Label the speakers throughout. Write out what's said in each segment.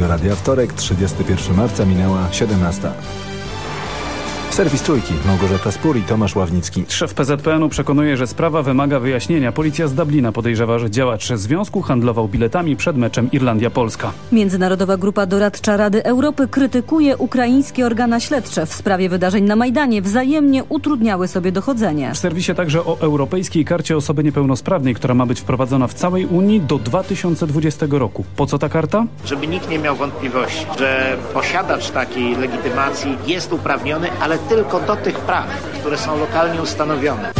Speaker 1: Polskiego Radia. Wtorek, 31 marca, minęła 17. Serwis Trójki, Małgorzata Spór i Tomasz Ławnicki.
Speaker 2: Szef PZPN-u przekonuje, że sprawa wymaga wyjaśnienia. Policja z Dublina podejrzewa, że działacz związku handlował biletami przed meczem Irlandia-Polska.
Speaker 3: Międzynarodowa Grupa Doradcza Rady Europy krytykuje ukraińskie organa śledcze w sprawie wydarzeń na Majdanie. Wzajemnie utrudniały sobie dochodzenie.
Speaker 2: W serwisie także o Europejskiej Karcie Osoby Niepełnosprawnej, która ma być wprowadzona w całej Unii do 2020 roku. Po co ta karta?
Speaker 4: Żeby nikt nie miał wątpliwości, że posiadacz takiej legitymacji jest uprawniony, ale tylko do tych praw, które są lokalnie ustanowione.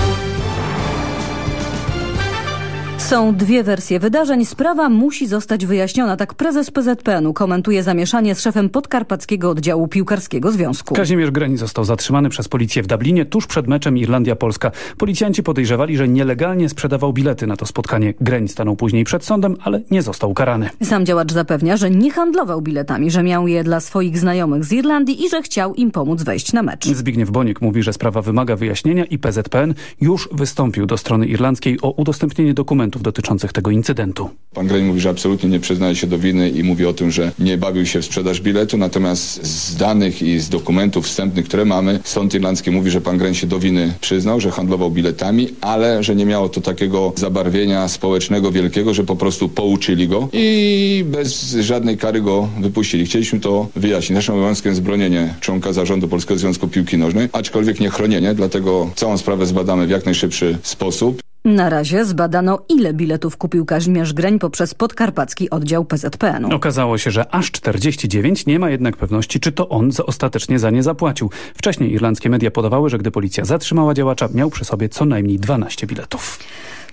Speaker 3: Są dwie wersje wydarzeń. Sprawa musi zostać wyjaśniona. Tak prezes PZPN-u komentuje zamieszanie z szefem podkarpackiego oddziału piłkarskiego związku.
Speaker 2: Kazimierz Greni został zatrzymany przez policję w Dublinie tuż przed meczem Irlandia-Polska. Policjanci podejrzewali, że nielegalnie sprzedawał bilety na to spotkanie. Greń stanął później przed sądem, ale nie został ukarany.
Speaker 3: Sam działacz zapewnia, że nie handlował biletami, że miał je dla swoich znajomych z Irlandii i że chciał im pomóc wejść na mecz.
Speaker 2: Zbigniew Boniek mówi, że sprawa wymaga wyjaśnienia i PZPN już wystąpił do strony irlandzkiej o udostępnienie dokumentów dotyczących tego incydentu.
Speaker 5: Pan Greń mówi, że absolutnie nie przyznaje się do winy i mówi o tym, że nie bawił się w sprzedaż biletu, natomiast z danych i z dokumentów wstępnych, które mamy, sąd irlandzki mówi, że pan Greń się do winy przyznał, że handlował biletami, ale że nie miało to takiego zabarwienia społecznego wielkiego, że po prostu pouczyli go i bez żadnej kary go wypuścili. Chcieliśmy to wyjaśnić. Naszym obowiązkiem jest bronienie członka zarządu Polskiego Związku Piłki Nożnej, aczkolwiek nie chronienie, dlatego całą sprawę zbadamy w jak najszybszy sposób.
Speaker 3: Na razie zbadano, ile biletów kupił Kazimierz Greń poprzez podkarpacki oddział PZPN-u.
Speaker 2: Okazało się, że aż 49, nie ma jednak pewności, czy to on ostatecznie za nie zapłacił. Wcześniej irlandzkie media podawały, że gdy policja zatrzymała działacza, miał przy sobie co najmniej 12 biletów.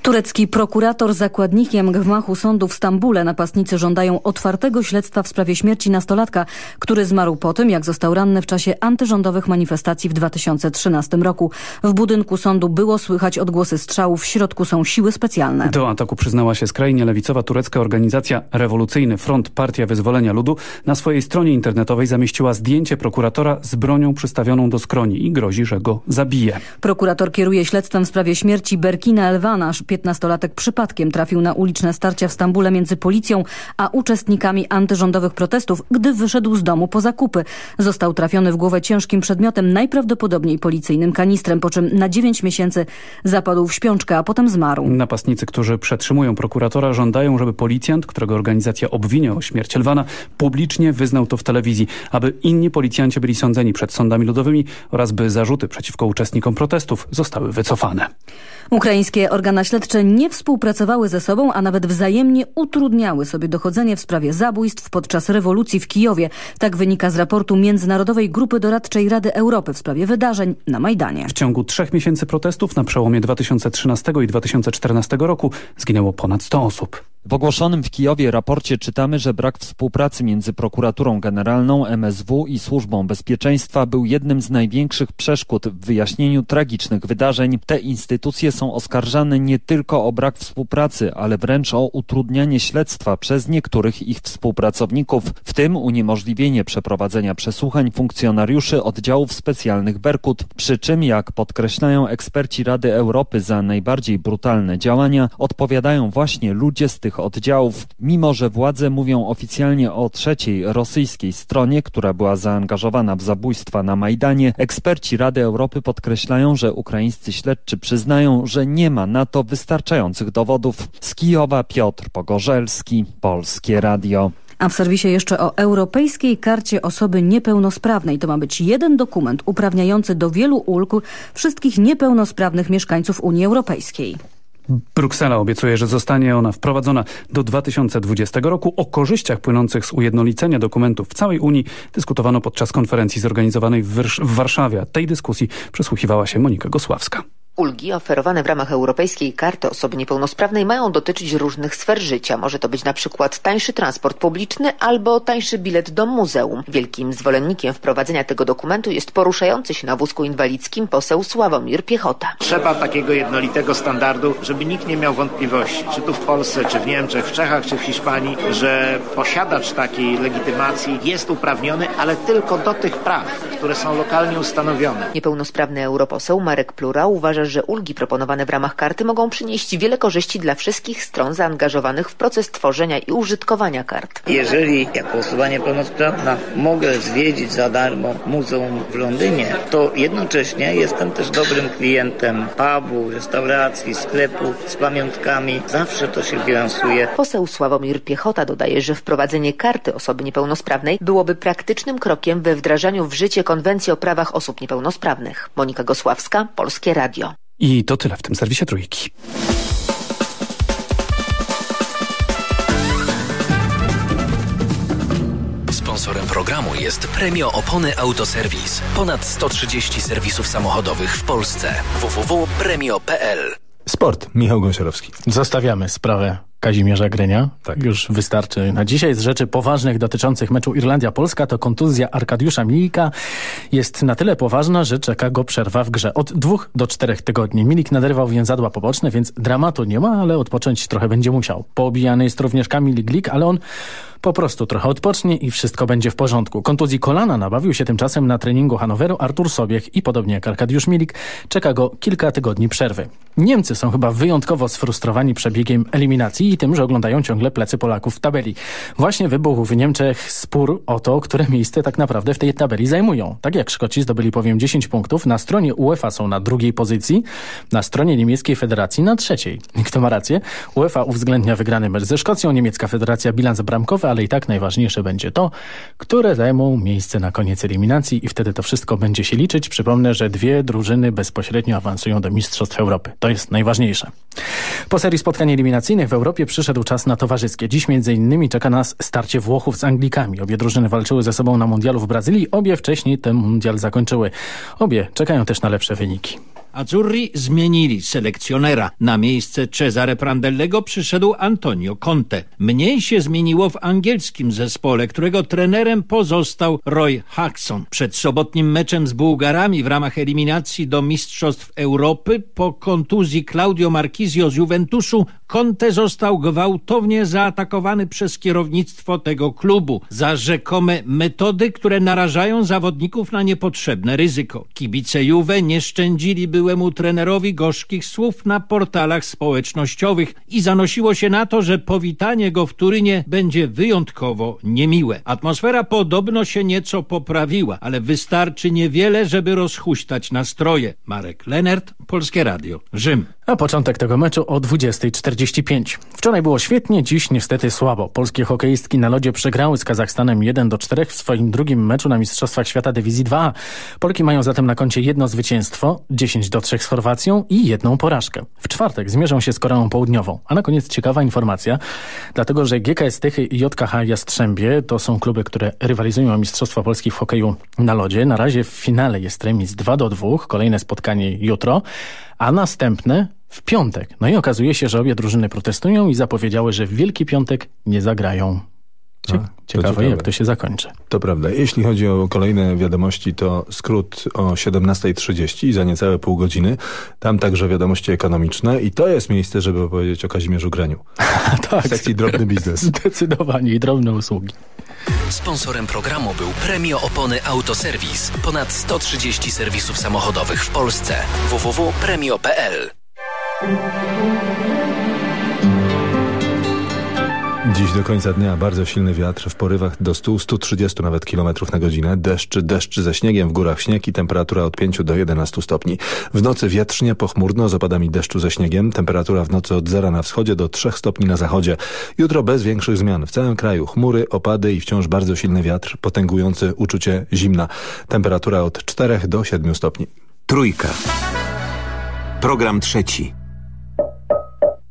Speaker 3: Turecki prokurator zakładnikiem gmachu sądu w Stambule napastnicy żądają otwartego śledztwa w sprawie śmierci nastolatka, który zmarł po tym, jak został ranny w czasie antyrządowych manifestacji w 2013 roku. W budynku sądu było słychać odgłosy strzałów, w środku są siły specjalne.
Speaker 2: Do ataku przyznała się skrajnie lewicowa turecka organizacja Rewolucyjny Front Partia Wyzwolenia Ludu. Na swojej stronie internetowej zamieściła zdjęcie prokuratora z bronią przystawioną do skroni i grozi, że go zabije.
Speaker 3: Prokurator kieruje śledztwem w sprawie śmierci Berkina Elwana, 15-latek przypadkiem trafił na uliczne starcia w Stambule między policją a uczestnikami antyrządowych protestów, gdy wyszedł z domu po zakupy. Został trafiony w głowę ciężkim przedmiotem, najprawdopodobniej policyjnym kanistrem, po czym na 9 miesięcy zapadł w śpiączkę, a potem zmarł.
Speaker 2: Napastnicy, którzy przetrzymują prokuratora, żądają, żeby policjant, którego organizacja obwinia o śmierć Lwana, publicznie wyznał to w telewizji, aby inni policjanci byli sądzeni przed sądami ludowymi oraz by zarzuty przeciwko uczestnikom protestów zostały wycofane.
Speaker 3: Ukraińskie organa śledcze nie współpracowały ze sobą, a nawet wzajemnie utrudniały sobie dochodzenie w sprawie zabójstw podczas rewolucji w Kijowie. Tak wynika z raportu Międzynarodowej Grupy Doradczej Rady Europy w sprawie wydarzeń na Majdanie.
Speaker 2: W ciągu trzech miesięcy protestów na przełomie 2013 i 2014 roku zginęło ponad 100 osób.
Speaker 6: W ogłoszonym w Kijowie raporcie czytamy, że brak współpracy między prokuraturą generalną, MSW i służbą bezpieczeństwa był jednym z największych przeszkód w wyjaśnieniu tragicznych wydarzeń. Te instytucje są oskarżane nie tylko o brak współpracy, ale wręcz o utrudnianie śledztwa przez niektórych ich współpracowników, w tym uniemożliwienie przeprowadzenia przesłuchań funkcjonariuszy oddziałów specjalnych Berkut. Przy czym, jak podkreślają eksperci Rady Europy za najbardziej brutalne działania, odpowiadają właśnie ludzie z tych oddziałów, mimo że władze mówią oficjalnie o trzeciej rosyjskiej stronie, która była zaangażowana w zabójstwa na Majdanie, eksperci Rady Europy podkreślają, że ukraińscy śledczy przyznają, że nie ma na to wystarczających dowodów. Z Kijowa Piotr Pogorzelski, Polskie Radio.
Speaker 3: A w serwisie jeszcze o Europejskiej Karcie Osoby Niepełnosprawnej. To ma być jeden dokument uprawniający do wielu ulg wszystkich niepełnosprawnych mieszkańców Unii Europejskiej.
Speaker 2: Bruksela obiecuje, że zostanie ona wprowadzona do 2020 roku. O korzyściach płynących z ujednolicenia dokumentów w całej Unii dyskutowano podczas konferencji zorganizowanej w, Warszawie. Tej dyskusji przysłuchiwała się Monika Gosławska.
Speaker 7: Ulgi oferowane w ramach Europejskiej Karty Osoby Niepełnosprawnej mają dotyczyć różnych sfer życia. Może to być na przykład tańszy transport publiczny albo tańszy bilet do muzeum. Wielkim zwolennikiem wprowadzenia tego dokumentu jest poruszający się na wózku inwalidzkim poseł Sławomir Piechota.
Speaker 4: Trzeba takiego jednolitego standardu, żeby nikt nie miał wątpliwości, czy tu w Polsce, czy w Niemczech, w Czechach, czy w Hiszpanii, że posiadacz takiej legitymacji jest uprawniony, ale tylko do tych praw, które są lokalnie ustanowione.
Speaker 7: Niepełnosprawny europoseł Marek Plura uważa, że ulgi proponowane w ramach karty mogą przynieść wiele korzyści dla wszystkich stron zaangażowanych w proces tworzenia i użytkowania kart.
Speaker 4: Jeżeli jako osoba niepełnosprawna mogę zwiedzić za darmo muzeum w Londynie, to jednocześnie jestem też dobrym klientem pubu, restauracji, sklepu z pamiątkami. Zawsze to się bilansuje.
Speaker 7: Poseł Sławomir Piechota dodaje, że wprowadzenie karty osoby niepełnosprawnej byłoby praktycznym krokiem we wdrażaniu w życie konwencji o prawach osób niepełnosprawnych. Monika Gosławska, Polskie Radio.
Speaker 2: I to tyle w tym serwisie Trójki.
Speaker 8: Sponsorem programu jest Premio Opony Autoserwis. Ponad 130 serwisów samochodowych w Polsce. www.premio.pl
Speaker 1: Sport. Michał Gąsiorowski.
Speaker 9: Zostawiamy sprawę Kazimierza Grenia. Tak. Już wystarczy na dzisiaj. Z rzeczy poważnych dotyczących meczu Irlandia-Polska to kontuzja Arkadiusza Milika jest na tyle poważna, że czeka go przerwa w grze od dwóch do czterech tygodni. Milik naderwał więzadła poboczne, więc dramatu nie ma, ale odpocząć trochę będzie musiał. Poobijany jest również Kamil Glik, ale on po prostu trochę odpocznie i wszystko będzie w porządku. Kontuzji kolana nabawił się tymczasem na treningu Hanoweru Artur Sobiech i podobnie jak Arkadiusz Milik czeka go kilka tygodni przerwy. Niemcy są chyba wyjątkowo sfrustrowani przebiegiem eliminacji i tym, że oglądają ciągle plecy Polaków w tabeli. Właśnie wybuchł w Niemczech spór o to, które miejsce tak naprawdę w tej tabeli zajmują. Tak jak Szkoci zdobyli powiem 10 punktów, na stronie UEFA są na drugiej pozycji, na stronie niemieckiej federacji na trzeciej. Kto ma rację? UEFA uwzględnia wygrany mecz ze Szkocją, niemiecka federacja bilans bramkowy, ale i tak najważniejsze będzie to, które zajmą miejsce na koniec eliminacji i wtedy to wszystko będzie się liczyć. Przypomnę, że dwie drużyny bezpośrednio awansują do Mistrzostw Europy. To jest najważniejsze. Po serii spotkań eliminacyjnych w Europie przyszedł czas na towarzyskie. Dziś między innymi czeka nas starcie Włochów z Anglikami. Obie drużyny walczyły ze sobą na mundialu w Brazylii. Obie wcześniej ten mundial zakończyły. Obie czekają też na lepsze wyniki.
Speaker 10: Azzurri zmienili selekcjonera. Na miejsce Cesare Prandellego przyszedł Antonio Conte. Mniej się zmieniło w angielskim zespole, którego trenerem pozostał Roy Hodgson. Przed sobotnim meczem z Bułgarami w ramach eliminacji do Mistrzostw Europy po kontuzji Claudio Marquisio z Juventusu Conte został gwałtownie zaatakowany przez kierownictwo tego klubu za rzekome metody, które narażają zawodników na niepotrzebne ryzyko. Kibice Juve nie szczędzili byłemu trenerowi gorzkich słów na portalach społecznościowych i zanosiło się na to, że powitanie go w Turynie będzie wyjątkowo niemiłe. Atmosfera podobno się nieco poprawiła, ale wystarczy niewiele, żeby rozhuśtać nastroje. Marek Lenert, Polskie Radio, Rzym.
Speaker 9: A początek tego meczu o 20.45. Wczoraj było świetnie, dziś niestety słabo. Polskie hokeistki na lodzie przegrały z Kazachstanem 1 do 4 w swoim drugim meczu na Mistrzostwach Świata Dywizji 2. Polki mają zatem na koncie jedno zwycięstwo, 10 do 3 z Chorwacją i jedną porażkę. W czwartek zmierzą się z Koreą Południową. A na koniec ciekawa informacja, dlatego że GKS Tychy i JKH Jastrzębie to są kluby, które rywalizują o Mistrzostwa Polski w hokeju na lodzie. Na razie w finale jest remis 2 do 2, kolejne spotkanie jutro, a następne w piątek. No i okazuje się, że obie drużyny protestują i zapowiedziały, że w Wielki Piątek nie zagrają. Cie A, ciekawe, ciekawe, jak to się zakończy.
Speaker 1: To prawda. Jeśli chodzi o kolejne wiadomości, to skrót o 17.30 za niecałe pół godziny. Tam także wiadomości ekonomiczne i to jest miejsce, żeby opowiedzieć o Kazimierzu Greniu.
Speaker 9: tak.
Speaker 1: Sekcji drobny biznes.
Speaker 9: Zdecydowanie i drobne usługi.
Speaker 8: Sponsorem programu był Premio Opony Autoserwis. Ponad 130 serwisów samochodowych w Polsce. www.premio.pl
Speaker 1: Dziś do końca dnia bardzo silny wiatr w porywach do 100-130 nawet kilometrów na godzinę. Deszcz, deszcz ze śniegiem, w górach śnieg i temperatura od 5 do 11 stopni. W nocy wietrznie, pochmurno z opadami deszczu ze śniegiem. Temperatura w nocy od zera na wschodzie do 3 stopni na zachodzie. Jutro bez większych zmian. W całym kraju chmury, opady i wciąż bardzo silny wiatr potęgujący uczucie zimna. Temperatura od 4 do 7 stopni.
Speaker 11: Trójka. Program trzeci.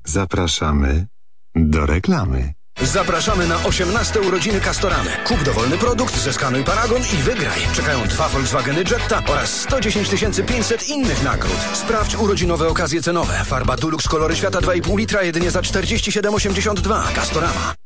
Speaker 11: Zapraszamy do reklamy.
Speaker 12: Zapraszamy na 18 urodziny Castoramy. Kup dowolny produkt, zeskanuj paragon i wygraj. Czekają dwa Volkswageny Jetta oraz 110 500 innych nagród. Sprawdź urodzinowe okazje cenowe. Farba Dulux kolory świata 2,5 litra jedynie za 47,82. Castorama.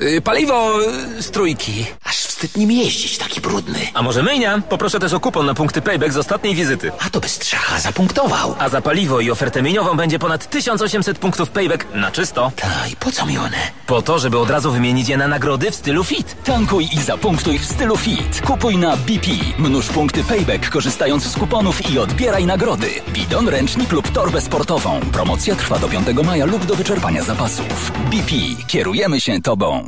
Speaker 8: Yy, paliwo yy, z trójki. Aż wstyd nim jeździć, taki brudny. A może myjnia? Poproszę też o kupon na punkty payback z ostatniej wizyty. A to bez trzacha zapunktował. A za paliwo i ofertę mieniową będzie ponad 1800 punktów payback na czysto. Ta, i po co mi one? Po to, żeby od razu wymienić je na nagrody w stylu fit.
Speaker 13: Tankuj i zapunktuj w stylu fit. Kupuj na BP. Mnóż punkty payback korzystając z kuponów i odbieraj nagrody. Bidon, ręcznik lub torbę sportową. Promocja trwa do 5 maja lub do wyczerpania zapasów. BP. Kierujemy się Tobą.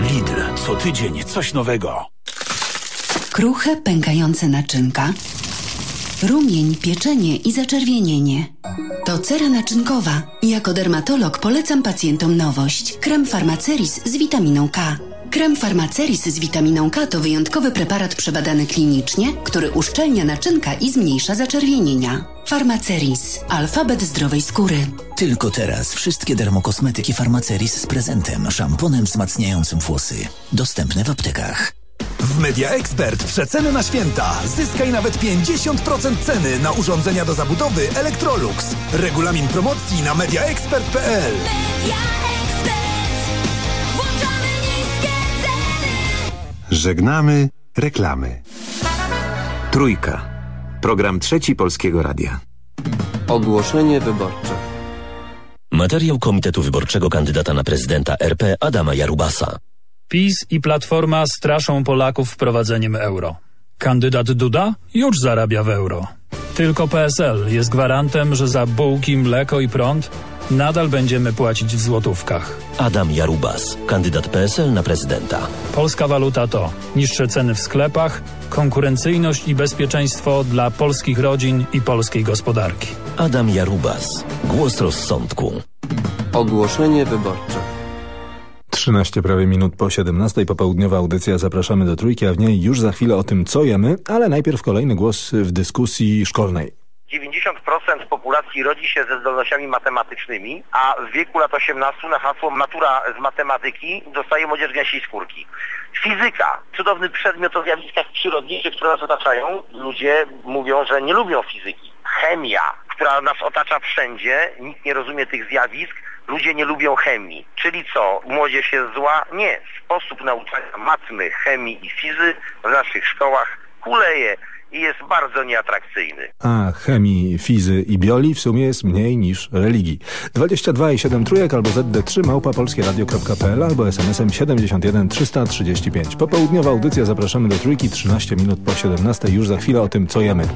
Speaker 8: Lidl. Co tydzień coś nowego.
Speaker 14: Kruche, pękające naczynka, rumień, pieczenie i zaczerwienienie. To cera naczynkowa. Jako dermatolog polecam pacjentom nowość. Krem Farmaceris z witaminą K. Krem Farmaceris z witaminą K to wyjątkowy preparat przebadany klinicznie, który uszczelnia naczynka i zmniejsza zaczerwienienia. Farmaceris. Alfabet zdrowej skóry.
Speaker 15: Tylko teraz wszystkie dermokosmetyki Farmaceris z prezentem, szamponem wzmacniającym włosy. Dostępne w aptekach.
Speaker 16: W Media Expert przeceny na święta. Zyskaj nawet 50% ceny na urządzenia do zabudowy Electrolux. Regulamin promocji na mediaexpert.pl.
Speaker 11: Żegnamy reklamy. Trójka. Program trzeci Polskiego Radia.
Speaker 17: Ogłoszenie wyborcze.
Speaker 18: Materiał Komitetu Wyborczego kandydata na prezydenta RP Adama Jarubasa.
Speaker 19: PiS i Platforma straszą Polaków wprowadzeniem euro. Kandydat Duda już zarabia w euro. Tylko PSL jest gwarantem, że za bułki, mleko i prąd nadal będziemy płacić w złotówkach.
Speaker 18: Adam Jarubas, kandydat PSL na prezydenta.
Speaker 19: Polska waluta to niższe ceny w sklepach, konkurencyjność i bezpieczeństwo dla polskich rodzin i polskiej gospodarki.
Speaker 18: Adam Jarubas, głos rozsądku.
Speaker 17: Ogłoszenie wyborcze.
Speaker 1: 13 prawie minut po 17 popołudniowa audycja Zapraszamy do Trójki, a w niej już za chwilę o tym, co jemy, ale najpierw kolejny głos w dyskusji szkolnej.
Speaker 20: 90% populacji rodzi się ze zdolnościami matematycznymi, a w wieku lat 18 na hasło matura z matematyki dostaje młodzież gęsiej skórki. Fizyka, cudowny przedmiot o zjawiskach przyrodniczych, które nas otaczają. Ludzie mówią, że nie lubią fizyki. Chemia, która nas otacza wszędzie, nikt nie rozumie tych zjawisk, ludzie nie lubią chemii. Czyli co, młodzież jest zła? Nie. Sposób nauczania matmy, chemii i fizy w naszych szkołach kuleje i jest bardzo nieatrakcyjny.
Speaker 1: A chemii, fizy i bioli w sumie jest mniej niż religii. 22 i 7 trójek albo ZD3 małpa polskieradio.pl albo smsem 71 335. Popołudniowa audycja zapraszamy do trójki 13 minut po 17 już za chwilę o tym co jemy.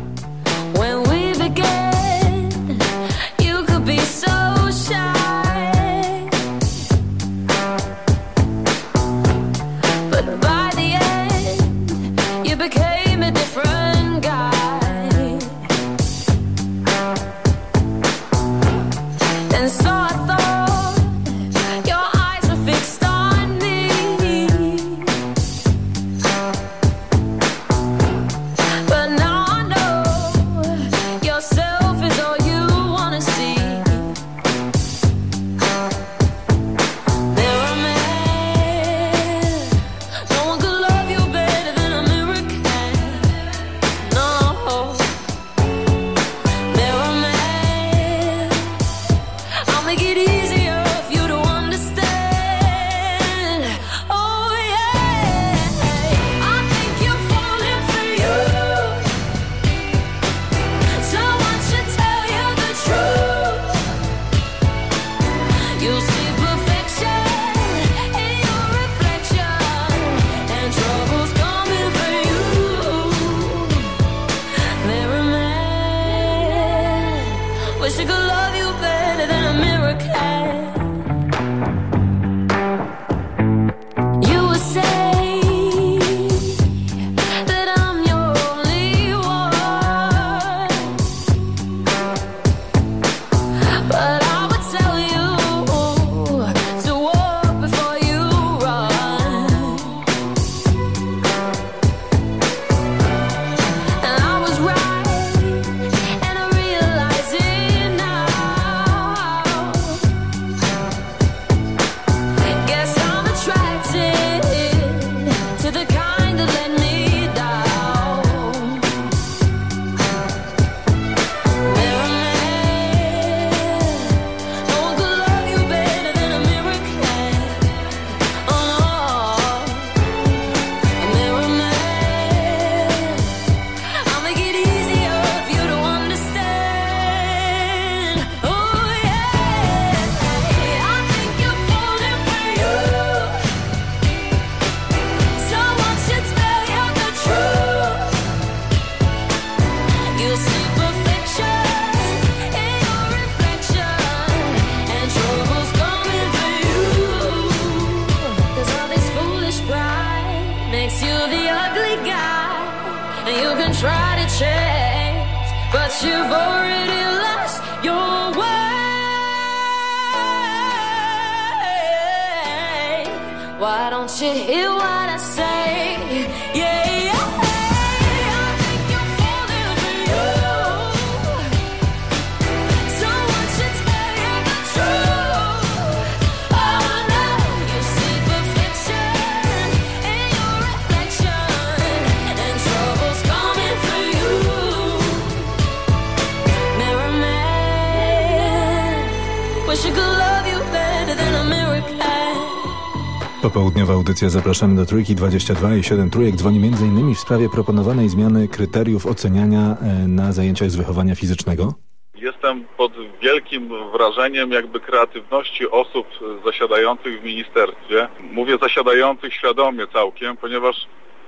Speaker 1: Popołudniowa audycja Zapraszamy do Trójki 22 i 7 Trójek dzwoni m.in. w sprawie proponowanej zmiany kryteriów oceniania e, na zajęciach z wychowania fizycznego.
Speaker 21: Jestem pod wielkim wrażeniem jakby kreatywności osób zasiadających w ministerstwie. Mówię zasiadających świadomie całkiem, ponieważ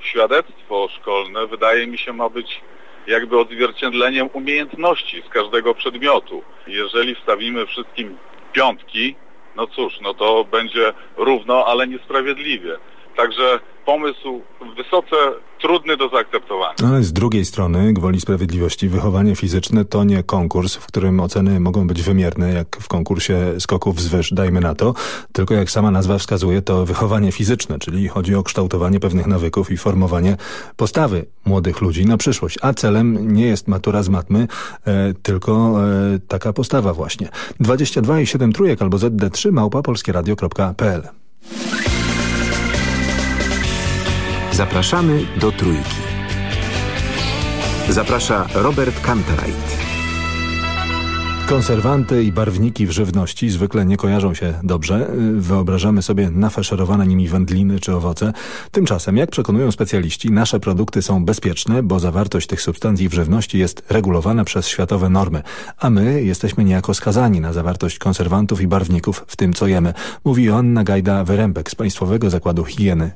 Speaker 21: świadectwo szkolne wydaje mi się ma być jakby odzwierciedleniem umiejętności z każdego przedmiotu. Jeżeli wstawimy wszystkim piątki, no cóż, no to będzie równo, ale niesprawiedliwie. Także pomysł wysoce trudny do zaakceptowania.
Speaker 1: Ale z drugiej strony, gwoli sprawiedliwości, wychowanie fizyczne to nie konkurs, w którym oceny mogą być wymierne, jak w konkursie skoków wzwyż, dajmy na to, tylko jak sama nazwa wskazuje, to wychowanie fizyczne, czyli chodzi o kształtowanie pewnych nawyków i formowanie postawy młodych ludzi na przyszłość. A celem nie jest matura z matmy, e, tylko e, taka postawa właśnie. 22 i 7 trójek albo ZD3 małpa polskieradio.pl
Speaker 11: Zapraszamy do Trójki. Zaprasza Robert Kantereit.
Speaker 1: Konserwanty i barwniki w żywności zwykle nie kojarzą się dobrze. Wyobrażamy sobie nafaszerowane nimi wędliny czy owoce. Tymczasem, jak przekonują specjaliści, nasze produkty są bezpieczne, bo zawartość tych substancji w żywności jest regulowana przez światowe normy, a my jesteśmy niejako skazani na zawartość konserwantów i barwników w tym, co jemy, mówi Joanna Gajda-Wyrębek z Państwowego Zakładu Higieny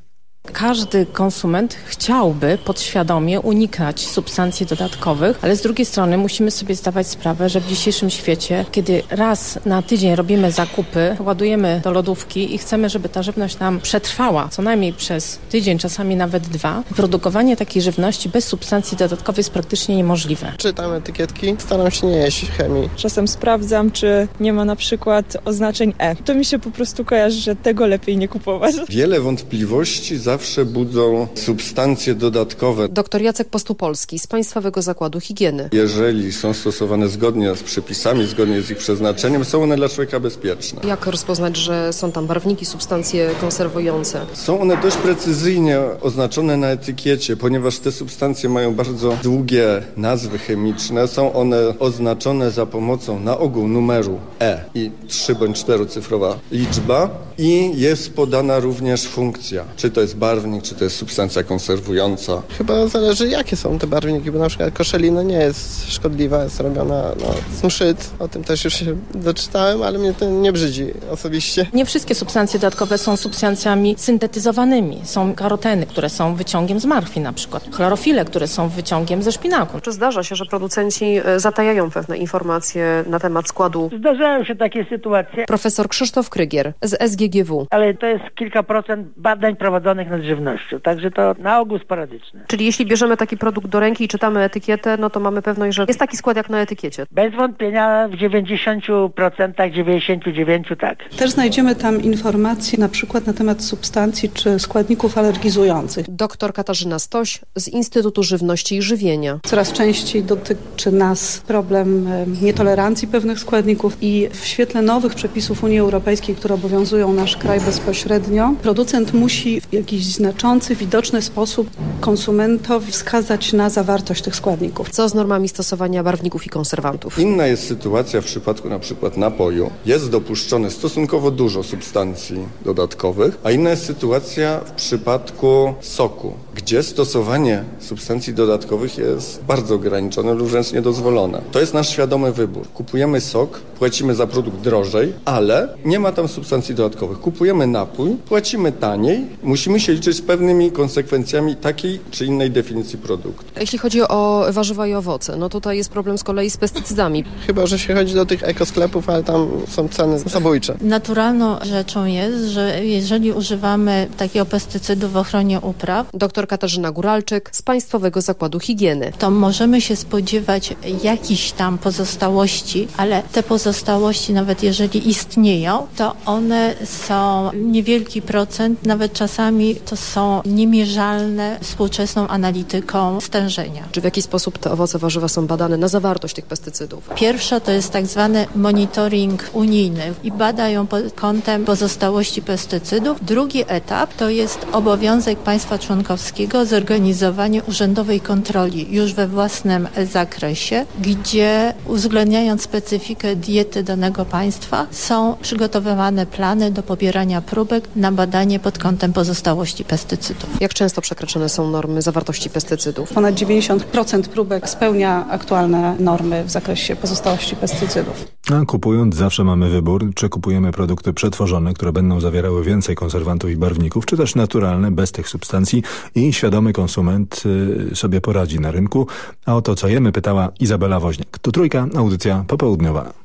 Speaker 22: każdy konsument chciałby podświadomie unikać substancji dodatkowych, ale z drugiej strony musimy sobie zdawać sprawę, że w dzisiejszym świecie, kiedy raz na tydzień robimy zakupy, ładujemy do lodówki i chcemy, żeby ta żywność nam przetrwała co najmniej przez tydzień, czasami nawet dwa, produkowanie takiej żywności bez substancji dodatkowych jest praktycznie niemożliwe.
Speaker 23: Czytam etykietki, staram się nie jeść chemii.
Speaker 24: Czasem sprawdzam, czy nie ma na przykład oznaczeń E. To mi się po prostu kojarzy, że tego lepiej nie kupować.
Speaker 25: Wiele wątpliwości za zawsze budzą substancje dodatkowe.
Speaker 26: Dr Jacek Postupolski z Państwowego Zakładu Higieny.
Speaker 25: Jeżeli są stosowane zgodnie z przepisami, zgodnie z ich przeznaczeniem, są one dla człowieka bezpieczne.
Speaker 26: Jak rozpoznać, że są tam barwniki, substancje konserwujące?
Speaker 25: Są one dość precyzyjnie oznaczone na etykiecie, ponieważ te substancje mają bardzo długie nazwy chemiczne. Są one oznaczone za pomocą na ogół numeru E i 3 bądź 4 cyfrowa liczba i jest podana również funkcja. Czy to jest barwnik, czy to jest substancja konserwująca.
Speaker 23: Chyba zależy jakie są te barwniki, bo na przykład koszelina nie jest szkodliwa, jest robiona no, z mszyc. O tym też już się doczytałem, ale mnie to nie brzydzi osobiście.
Speaker 22: Nie wszystkie substancje dodatkowe są substancjami syntetyzowanymi. Są karoteny, które są wyciągiem z marchwi na przykład. Chlorofile, które są wyciągiem ze szpinaku.
Speaker 26: Czy zdarza się, że producenci e, zatajają pewne informacje na temat składu?
Speaker 27: Zdarzają się takie sytuacje.
Speaker 26: Profesor Krzysztof Krygier z
Speaker 27: Ale to jest kilka procent badań prowadzonych nad żywnością, także to na ogół sporadyczne.
Speaker 26: Czyli jeśli bierzemy taki produkt do ręki i czytamy etykietę, no to mamy pewność, że jest taki skład jak na etykiecie.
Speaker 27: Bez wątpienia w 90%, 99% tak.
Speaker 28: Też znajdziemy tam informacje na przykład na temat substancji czy składników alergizujących.
Speaker 26: Doktor Katarzyna Stoś z Instytutu Żywności i Żywienia.
Speaker 28: Coraz częściej dotyczy nas problem nietolerancji pewnych składników i w świetle nowych przepisów Unii Europejskiej, które obowiązują nasz kraj bezpośrednio, producent musi w jakiś znaczący, widoczny sposób konsumentowi wskazać na zawartość tych składników.
Speaker 26: Co z normami stosowania barwników i konserwantów?
Speaker 25: Inna jest sytuacja w przypadku na przykład napoju. Jest dopuszczone stosunkowo dużo substancji dodatkowych, a inna jest sytuacja w przypadku soku, gdzie stosowanie substancji dodatkowych jest bardzo ograniczone lub wręcz niedozwolone. To jest nasz świadomy wybór. Kupujemy sok, płacimy za produkt drożej, ale nie ma tam substancji dodatkowych. Kupujemy napój, płacimy taniej, musimy się liczyć z pewnymi konsekwencjami takiej czy innej definicji produktu.
Speaker 26: Jeśli chodzi o warzywa i owoce, no tutaj jest problem z kolei z pestycydami.
Speaker 23: Chyba, że się chodzi do tych ekosklepów, ale tam są ceny zabójcze.
Speaker 29: Naturalną rzeczą jest, że jeżeli używamy takiego pestycydu w ochronie upraw,
Speaker 26: Doktor Katarzyna Guralczyk z Państwowego Zakładu Higieny.
Speaker 29: to możemy się spodziewać jakichś tam pozostałości, ale te pozostałości, nawet jeżeli istnieją, to one są niewielki procent, nawet czasami to są niemierzalne współczesną analityką stężenia.
Speaker 26: Czy w jaki sposób te owoce, warzywa są badane na zawartość tych pestycydów?
Speaker 29: Pierwsza to jest tak zwany monitoring unijny i badają pod kątem pozostałości pestycydów. Drugi etap to jest obowiązek państwa członkowskiego zorganizowanie urzędowej kontroli już we własnym zakresie, gdzie uwzględniając specyfikę diety danego państwa są przygotowywane plany do pobierania próbek na badanie pod kątem pozostałości pestycydów.
Speaker 26: Jak często przekraczane są normy zawartości pestycydów?
Speaker 28: Ponad 90% próbek spełnia aktualne normy w zakresie pozostałości pestycydów.
Speaker 1: A kupując zawsze mamy wybór, czy kupujemy produkty przetworzone, które będą zawierały więcej konserwantów i barwników, czy też naturalne, bez tych substancji i świadomy konsument y, sobie poradzi na rynku. A o to, co jemy, pytała Izabela Woźniak. To trójka, audycja popołudniowa.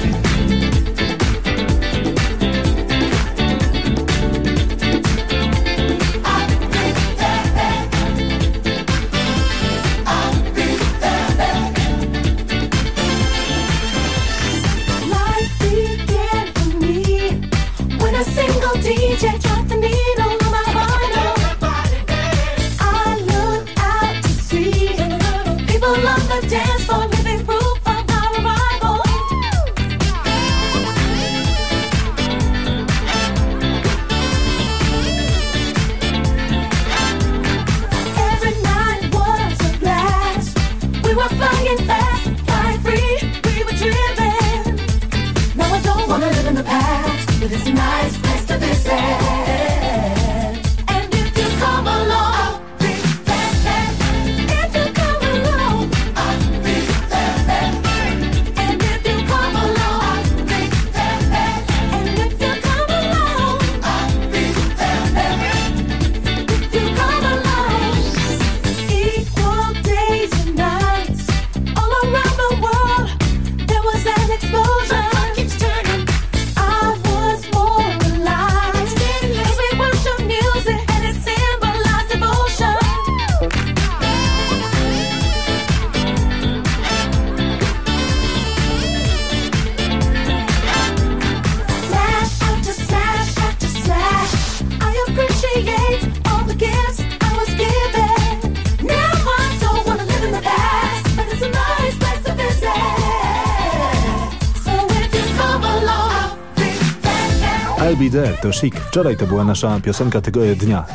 Speaker 30: There,
Speaker 1: to chic. Wczoraj to była nasza piosenka tego dnia.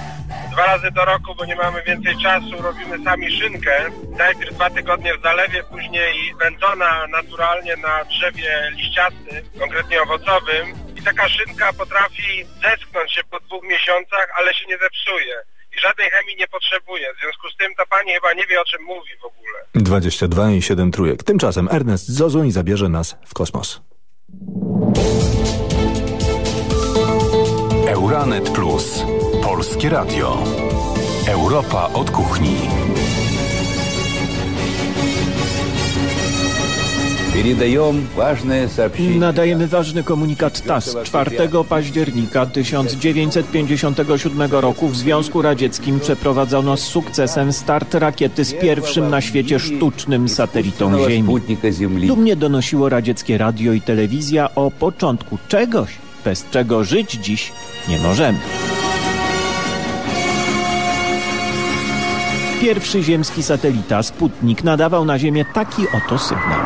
Speaker 31: Dwa razy do roku, bo nie mamy więcej czasu, robimy sami szynkę. Najpierw dwa tygodnie w zalewie, później wędzona naturalnie na drzewie liściastym, konkretnie owocowym. I taka szynka potrafi zeschnąć się po dwóch miesiącach, ale się nie zepsuje. I żadnej chemii nie potrzebuje. W związku z tym ta pani chyba nie wie o czym mówi w ogóle.
Speaker 1: 22 i 7 trójek. Tymczasem Ernest Zozuń zabierze nas w kosmos.
Speaker 32: Euranet Plus. Polskie Radio. Europa od kuchni.
Speaker 12: Nadajemy ważny komunikat TASS. 4 października 1957 roku w Związku Radzieckim przeprowadzono z sukcesem start rakiety z pierwszym na świecie sztucznym satelitą Ziemi. Dumnie donosiło radzieckie radio i telewizja o początku czegoś, bez czego żyć dziś nie możemy. Pierwszy ziemski satelita, Sputnik, nadawał na Ziemię taki oto sygnał.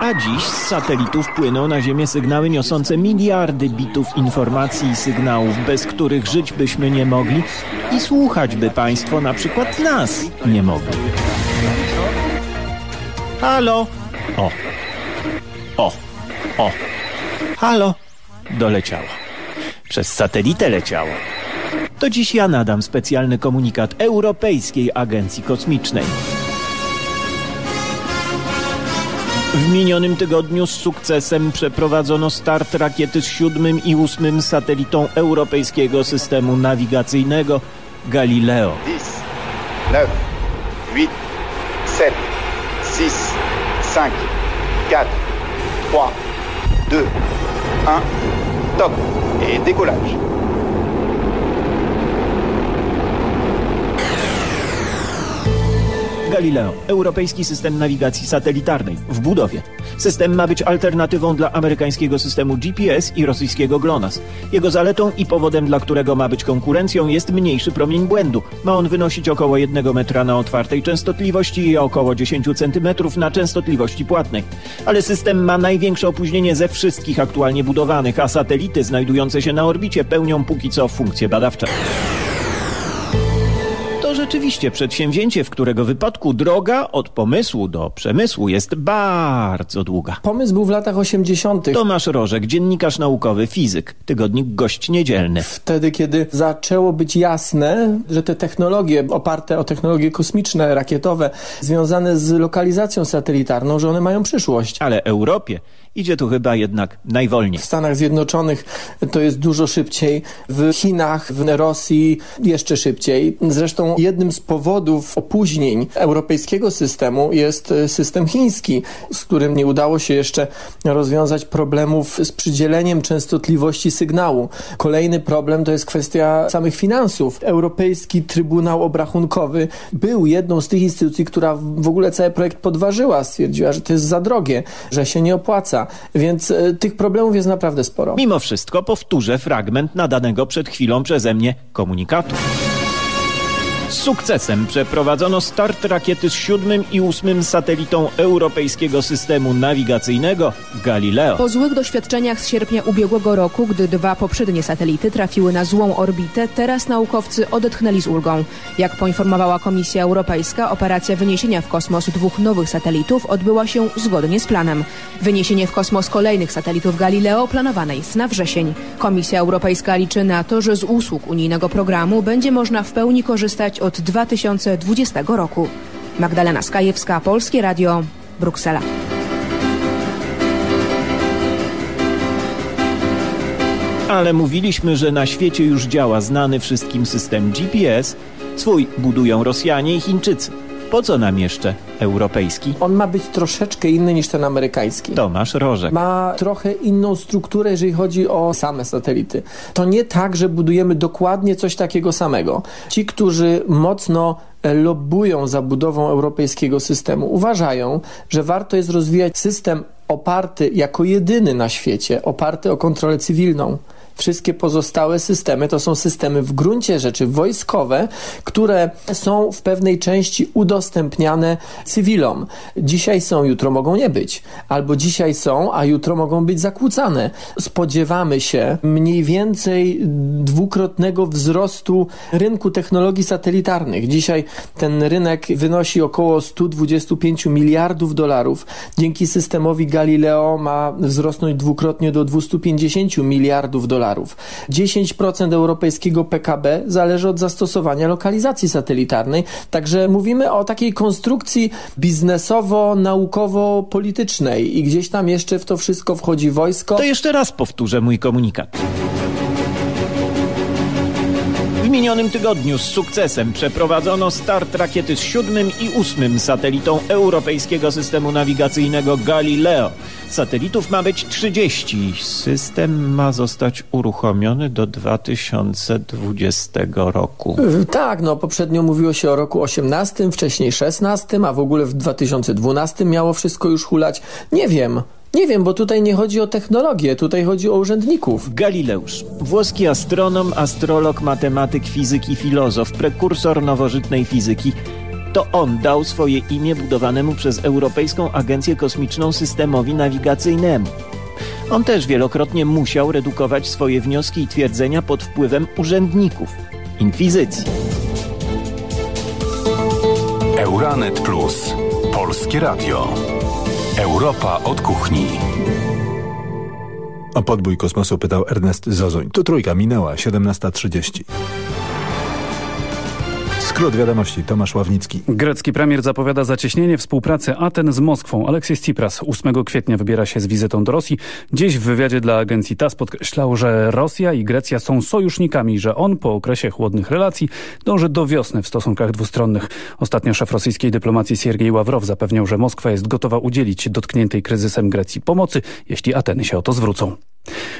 Speaker 12: A dziś z satelitów płyną na Ziemię sygnały niosące miliardy bitów informacji i sygnałów, bez których żyć byśmy nie mogli i słuchać by Państwo na przykład nas nie mogli. Halo? O. O. O. Halo? Doleciało. Przez satelitę leciało. To dziś ja nadam specjalny komunikat Europejskiej Agencji Kosmicznej. W minionym tygodniu z sukcesem przeprowadzono start rakiety z siódmym i ósmym satelitą europejskiego systemu nawigacyjnego Galileo.
Speaker 33: 9, 8, 7, 6, 5, 4, 3, 2, 1, top. Et décollage.
Speaker 12: Galileo, europejski system nawigacji satelitarnej, w budowie. System ma być alternatywą dla amerykańskiego systemu GPS i rosyjskiego GLONASS. Jego zaletą i powodem, dla którego ma być konkurencją, jest mniejszy promień błędu. Ma on wynosić około 1 metra na otwartej częstotliwości i około 10 cm na częstotliwości płatnej. Ale system ma największe opóźnienie ze wszystkich aktualnie budowanych, a satelity znajdujące się na orbicie pełnią póki co funkcje badawcze. Rzeczywiście przedsięwzięcie, w którego wypadku droga od pomysłu do przemysłu jest bardzo długa.
Speaker 34: Pomysł był w latach 80.
Speaker 12: Tomasz Rożek, dziennikarz naukowy, fizyk, tygodnik Gość Niedzielny.
Speaker 34: Wtedy, kiedy zaczęło być jasne, że te technologie oparte o technologie kosmiczne, rakietowe, związane z lokalizacją satelitarną, że one mają przyszłość.
Speaker 12: Ale Europie idzie tu chyba jednak najwolniej.
Speaker 34: W Stanach Zjednoczonych to jest dużo szybciej, w Chinach, w Rosji jeszcze szybciej. Zresztą jednym z powodów opóźnień europejskiego systemu jest system chiński, z którym nie udało się jeszcze rozwiązać problemów z przydzieleniem częstotliwości sygnału. Kolejny problem to jest kwestia samych finansów. Europejski Trybunał Obrachunkowy był jedną z tych instytucji, która w ogóle cały projekt podważyła. Stwierdziła, że to jest za drogie, że się nie opłaca. Więc e, tych problemów jest naprawdę sporo.
Speaker 12: Mimo wszystko powtórzę fragment nadanego przed chwilą przeze mnie komunikatu. Z sukcesem przeprowadzono start rakiety z siódmym i ósmym satelitą europejskiego systemu nawigacyjnego Galileo.
Speaker 35: Po złych doświadczeniach z sierpnia ubiegłego roku, gdy dwa poprzednie satelity trafiły na złą orbitę, teraz naukowcy odetchnęli z ulgą. Jak poinformowała Komisja Europejska, operacja wyniesienia w kosmos dwóch nowych satelitów odbyła się zgodnie z planem. Wyniesienie w kosmos kolejnych satelitów Galileo planowane jest na wrzesień. Komisja Europejska liczy na to, że z usług unijnego programu będzie można w pełni korzystać od 2020 roku. Magdalena Skajewska, Polskie Radio, Bruksela.
Speaker 12: Ale mówiliśmy, że na świecie już działa znany wszystkim system GPS. Swój budują Rosjanie i Chińczycy. Po co nam jeszcze europejski?
Speaker 34: On ma być troszeczkę inny niż ten amerykański.
Speaker 12: Tomasz Rożek.
Speaker 34: Ma trochę inną strukturę, jeżeli chodzi o same satelity. To nie tak, że budujemy dokładnie coś takiego samego. Ci, którzy mocno lobbują za budową europejskiego systemu, uważają, że warto jest rozwijać system oparty jako jedyny na świecie, oparty o kontrolę cywilną. Wszystkie pozostałe systemy to są systemy w gruncie rzeczy wojskowe, które są w pewnej części udostępniane cywilom. Dzisiaj są, jutro mogą nie być. Albo dzisiaj są, a jutro mogą być zakłócane. Spodziewamy się mniej więcej dwukrotnego wzrostu rynku technologii satelitarnych. Dzisiaj ten rynek wynosi około 125 miliardów dolarów. Dzięki systemowi Galileo ma wzrosnąć dwukrotnie do 250 miliardów dolarów. 10% europejskiego PKB zależy od zastosowania lokalizacji satelitarnej, także mówimy o takiej konstrukcji biznesowo-naukowo-politycznej i gdzieś tam jeszcze w to wszystko wchodzi wojsko.
Speaker 12: To jeszcze raz powtórzę mój komunikat. W minionym tygodniu z sukcesem przeprowadzono start rakiety z siódmym i ósmym satelitą europejskiego systemu nawigacyjnego Galileo. Satelitów ma być 30. System ma zostać uruchomiony do 2020 roku.
Speaker 34: Y, Tak, no poprzednio mówiło się o roku 18, wcześniej 16, a w ogóle w 2012 miało wszystko już hulać. Nie wiem. Nie wiem, bo tutaj nie chodzi o technologię, tutaj chodzi o urzędników.
Speaker 12: Galileusz, włoski astronom, astrolog, matematyk, fizyk i filozof, prekursor nowożytnej fizyki. To on dał swoje imię budowanemu przez Europejską Agencję Kosmiczną systemowi nawigacyjnemu. On też wielokrotnie musiał redukować swoje wnioski i twierdzenia pod wpływem urzędników, inkwizycji.
Speaker 36: Euranet Plus. Polskie Radio. Europa od kuchni.
Speaker 1: O podbój kosmosu pytał Ernest Zozoń. Tu trójka minęła, 17.30. Skrót wiadomości, Tomasz Ławnicki.
Speaker 2: Grecki premier zapowiada zacieśnienie współpracy Aten z Moskwą. Aleksis Tsipras 8 kwietnia wybiera się z wizytą do Rosji. Dziś w wywiadzie dla agencji TAS podkreślał, że Rosja i Grecja są sojusznikami, że on po okresie chłodnych relacji dąży do wiosny w stosunkach dwustronnych. Ostatnio szef rosyjskiej dyplomacji Siergiej Ławrow zapewniał, że Moskwa jest gotowa udzielić dotkniętej kryzysem Grecji pomocy, jeśli Ateny się o to zwrócą.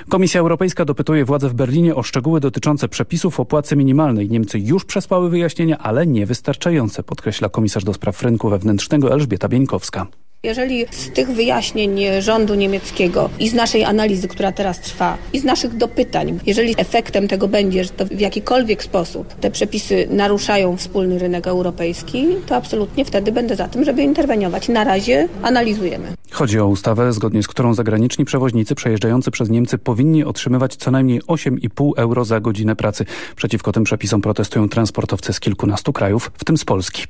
Speaker 2: Komisja Europejska dopytuje władze w Berlinie o szczegóły dotyczące przepisów o płacy minimalnej. Niemcy już przesłały wyjaśnienia, ale niewystarczające, podkreśla komisarz do spraw rynku wewnętrznego Elżbieta Bieńkowska.
Speaker 37: Jeżeli z tych wyjaśnień rządu niemieckiego i z naszej analizy, która teraz trwa, i z naszych dopytań, jeżeli efektem tego będzie, że to w jakikolwiek sposób te przepisy naruszają wspólny rynek europejski, to absolutnie wtedy będę za tym, żeby interweniować. Na razie analizujemy.
Speaker 2: Chodzi o ustawę, zgodnie z którą zagraniczni przewoźnicy przejeżdżający przez Niemcy powinni otrzymywać co najmniej 8,5 euro za godzinę pracy. Przeciwko tym przepisom protestują transportowcy z kilkunastu krajów, w tym z Polski.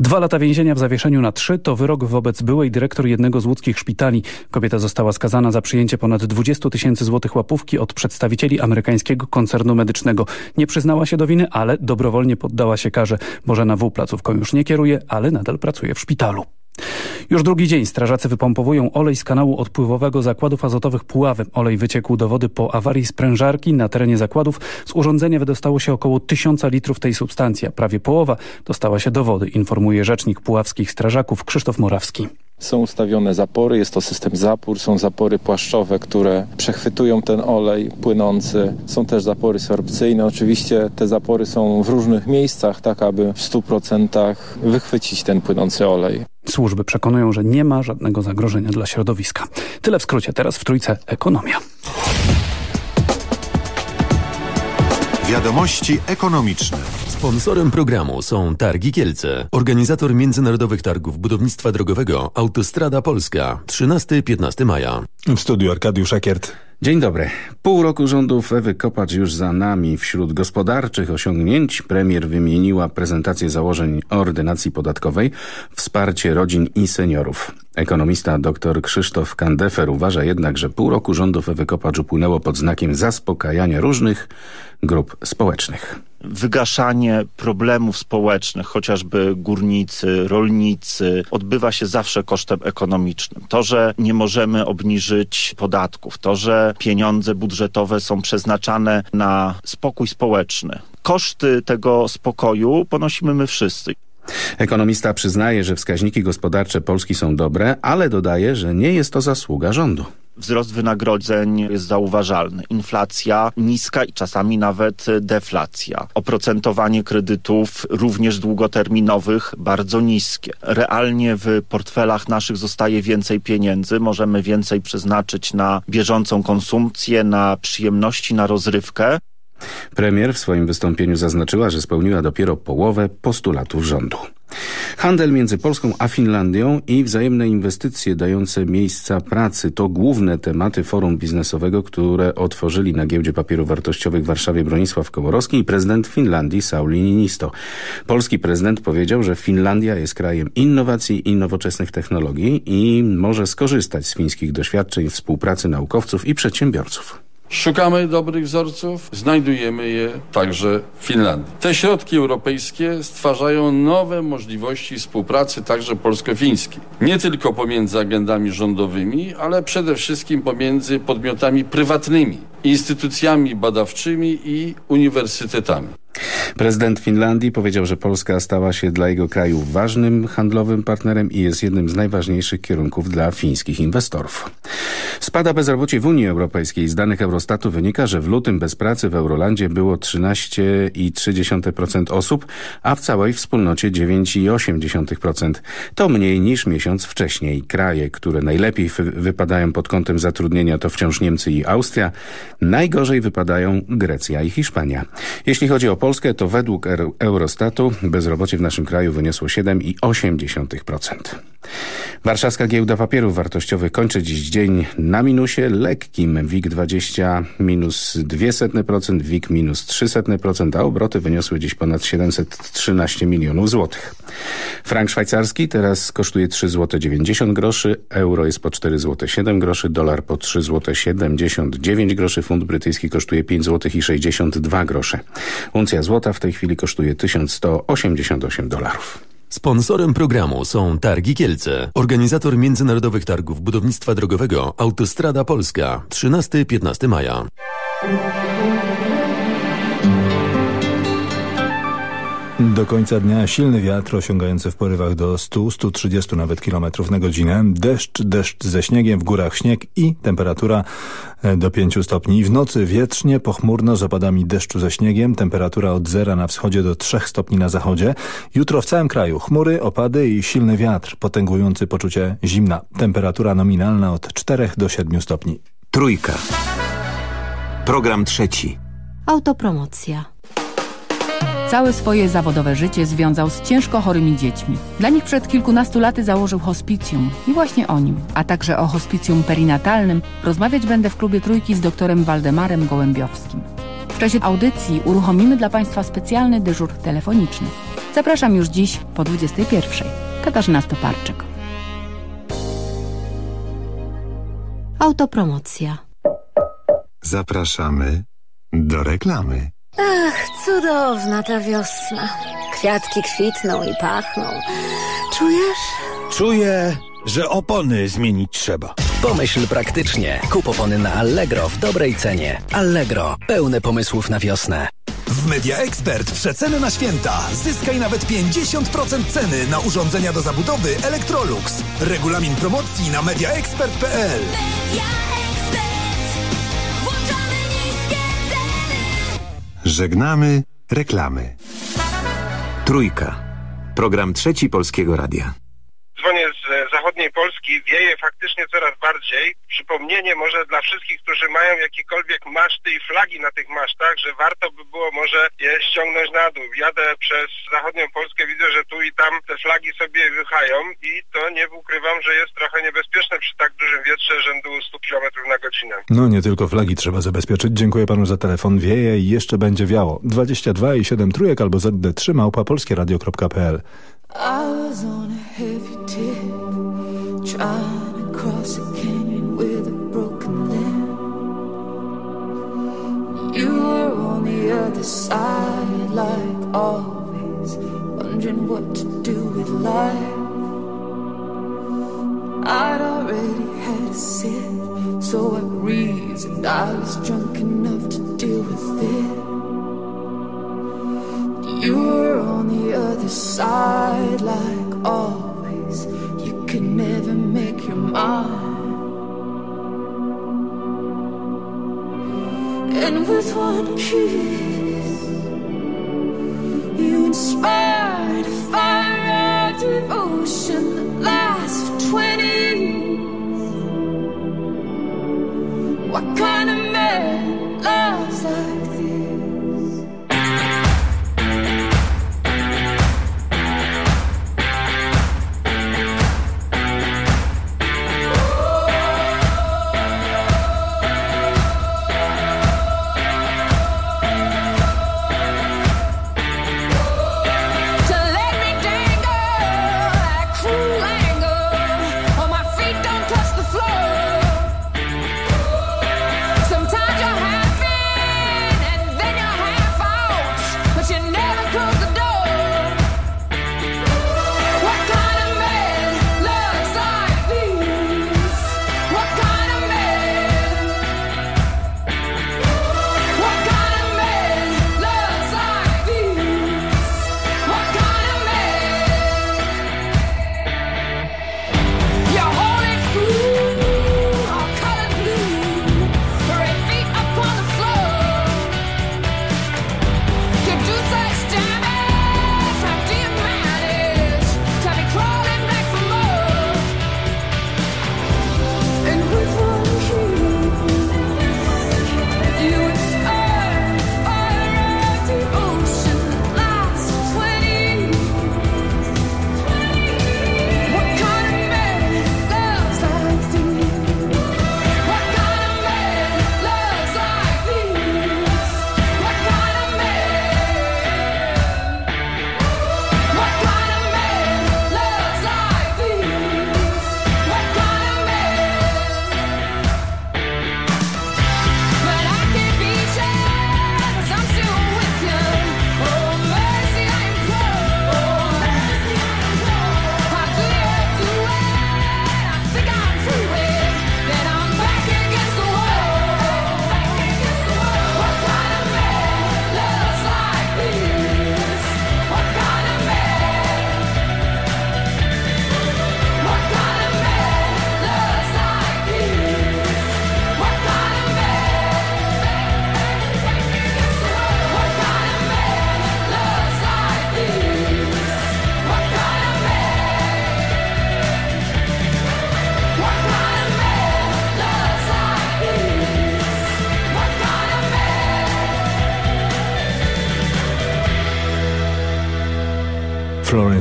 Speaker 2: Dwa lata więzienia w zawieszeniu na trzy to wyrok wobec byłej dyrektor jednego z łódzkich szpitali. Kobieta została skazana za przyjęcie ponad 20 tysięcy złotych łapówki od przedstawicieli amerykańskiego koncernu medycznego. Nie przyznała się do winy, ale dobrowolnie poddała się karze. Bożena W. placówką już nie kieruje, ale nadal pracuje w szpitalu. Już drugi dzień strażacy wypompowują olej z kanału odpływowego zakładów azotowych Puławy. Olej wyciekł do wody po awarii sprężarki na terenie zakładów. Z urządzenia wydostało się około tysiąca litrów tej substancji, a prawie połowa dostała się do wody, informuje rzecznik puławskich strażaków Krzysztof Morawski.
Speaker 38: Są ustawione zapory, jest to system zapór, są zapory płaszczowe, które przechwytują ten olej płynący. Są też zapory sorbcyjne. Oczywiście te zapory są w różnych miejscach, tak aby w 100% wychwycić ten płynący olej.
Speaker 2: Służby przekonują, że nie ma żadnego zagrożenia dla środowiska. Tyle w skrócie, teraz w trójce ekonomia.
Speaker 39: Wiadomości ekonomiczne. Sponsorem programu są Targi Kielce. Organizator Międzynarodowych Targów Budownictwa Drogowego Autostrada Polska. 13-15 maja.
Speaker 1: W studiu Arkadiusz Ekiert.
Speaker 40: Dzień dobry. Pół roku rządów Ewy Kopacz już za nami. Wśród gospodarczych osiągnięć premier wymieniła prezentację założeń ordynacji podatkowej, wsparcie rodzin i seniorów. Ekonomista dr Krzysztof Kandefer uważa jednak, że pół roku rządów Ewy Kopacz upłynęło pod znakiem zaspokajania różnych grup społecznych
Speaker 41: wygaszanie problemów społecznych, chociażby górnicy, rolnicy, odbywa się zawsze kosztem ekonomicznym. To, że nie możemy obniżyć podatków, to, że pieniądze budżetowe są przeznaczane na spokój społeczny. Koszty tego spokoju ponosimy my wszyscy.
Speaker 40: Ekonomista przyznaje, że wskaźniki gospodarcze Polski są dobre, ale dodaje, że nie jest to zasługa rządu.
Speaker 41: Wzrost wynagrodzeń jest zauważalny. Inflacja niska i czasami nawet deflacja. Oprocentowanie kredytów również długoterminowych bardzo niskie. Realnie w portfelach naszych zostaje więcej pieniędzy. Możemy więcej przeznaczyć na bieżącą konsumpcję, na przyjemności, na rozrywkę.
Speaker 40: Premier w swoim wystąpieniu zaznaczyła, że spełniła dopiero połowę postulatów rządu. Handel między Polską a Finlandią i wzajemne inwestycje dające miejsca pracy to główne tematy forum biznesowego, które otworzyli na giełdzie papierów wartościowych w Warszawie Bronisław Komorowski i prezydent Finlandii Sauli Niinisto. Polski prezydent powiedział, że Finlandia jest krajem innowacji i nowoczesnych technologii i może skorzystać z fińskich doświadczeń współpracy naukowców i przedsiębiorców.
Speaker 42: Szukamy dobrych wzorców, znajdujemy je także w Finlandii. Te środki europejskie stwarzają nowe możliwości współpracy także polsko-fińskiej. Nie tylko pomiędzy agendami rządowymi, ale przede wszystkim pomiędzy podmiotami prywatnymi, instytucjami badawczymi i uniwersytetami.
Speaker 40: Prezydent Finlandii powiedział, że Polska stała się dla jego kraju ważnym handlowym partnerem i jest jednym z najważniejszych kierunków dla fińskich inwestorów. Spada bezrobocie w Unii Europejskiej. Z danych Eurostatu wynika, że w lutym bez pracy w Eurolandzie było 13,3% osób, a w całej wspólnocie 9,8%. To mniej niż miesiąc wcześniej. Kraje, które najlepiej wypadają pod kątem zatrudnienia to wciąż Niemcy i Austria. Najgorzej wypadają Grecja i Hiszpania. Jeśli chodzi o Polskę, to według Eurostatu bezrobocie w naszym kraju wyniosło 7,8%. Warszawska Giełda Papierów Wartościowych kończy dziś dzień na minusie lekkim. WIG 20 minus 0,02%, WIG minus 0,03%, a obroty wyniosły dziś ponad 713 milionów złotych. Frank szwajcarski teraz kosztuje 3 zł 90 groszy, euro jest po 4 zł 7 groszy, dolar po 3 zł 79 groszy, funt brytyjski kosztuje 5 zł i 62 grosze. Uncja złota w tej chwili kosztuje 1188 dolarów.
Speaker 39: Sponsorem programu są Targi Kielce, organizator międzynarodowych targów budownictwa drogowego Autostrada Polska 13-15 maja.
Speaker 1: Do końca dnia silny wiatr osiągający w porywach do 100-130 nawet kilometrów na godzinę, deszcz, deszcz ze śniegiem, w górach śnieg i temperatura e, do 5 stopni. W nocy wietrznie, pochmurno z opadami deszczu ze śniegiem, temperatura od zera na wschodzie do 3 stopni na zachodzie. Jutro w całym kraju chmury, opady i silny wiatr potęgujący poczucie zimna. Temperatura nominalna od 4 do 7 stopni.
Speaker 43: Trójka. Program trzeci.
Speaker 44: Autopromocja. Całe swoje zawodowe życie związał z ciężko chorymi dziećmi. Dla nich przed kilkunastu laty założył hospicjum i właśnie o nim, a także o hospicjum perinatalnym rozmawiać będę w klubie Trójki z doktorem Waldemarem Gołębiowskim. W czasie audycji uruchomimy dla Państwa specjalny dyżur telefoniczny. Zapraszam już dziś po 21. Katarzyna Stoparczyk. Autopromocja.
Speaker 43: Zapraszamy do reklamy.
Speaker 45: Ach, cudowna ta wiosna. Kwiatki kwitną i pachną. Czujesz?
Speaker 36: Czuję, że opony zmienić trzeba.
Speaker 46: Pomyśl praktycznie. Kup opony na Allegro w dobrej cenie. Allegro. Pełne pomysłów na wiosnę.
Speaker 36: W Media Expert przeceny na święta. Zyskaj nawet 50% ceny na urządzenia do zabudowy Electrolux. Regulamin promocji na mediaexpert.pl.
Speaker 43: Żegnamy reklamy. Trójka. Program trzeci Polskiego Radia.
Speaker 31: Zachodniej Polski, wieje faktycznie coraz bardziej. Przypomnienie może dla wszystkich, którzy mają jakiekolwiek maszty i flagi na tych masztach, że warto by było może je ściągnąć na dół. Jadę przez zachodnią Polskę, widzę, że tu i tam te flagi sobie wychają i to nie ukrywam, że jest trochę niebezpieczne przy tak dużym wietrze rzędu 100 km na godzinę.
Speaker 1: No nie tylko flagi trzeba zabezpieczyć. Dziękuję panu za telefon. Wieje i jeszcze będzie wiało. 22 i 7 trójek albo ZD3 małpa polskieradio.pl
Speaker 30: I was on a heavy tip, trying to cross a canyon with a broken limb. You were on the other side, like always, wondering what to do with life. I'd already had a sip, so I reasoned I was drunk enough to deal with it. You were on the other side, like always could never make your mind. And with one kiss, you inspired a fire of devotion that lasts for 20 years. What kind of man loves like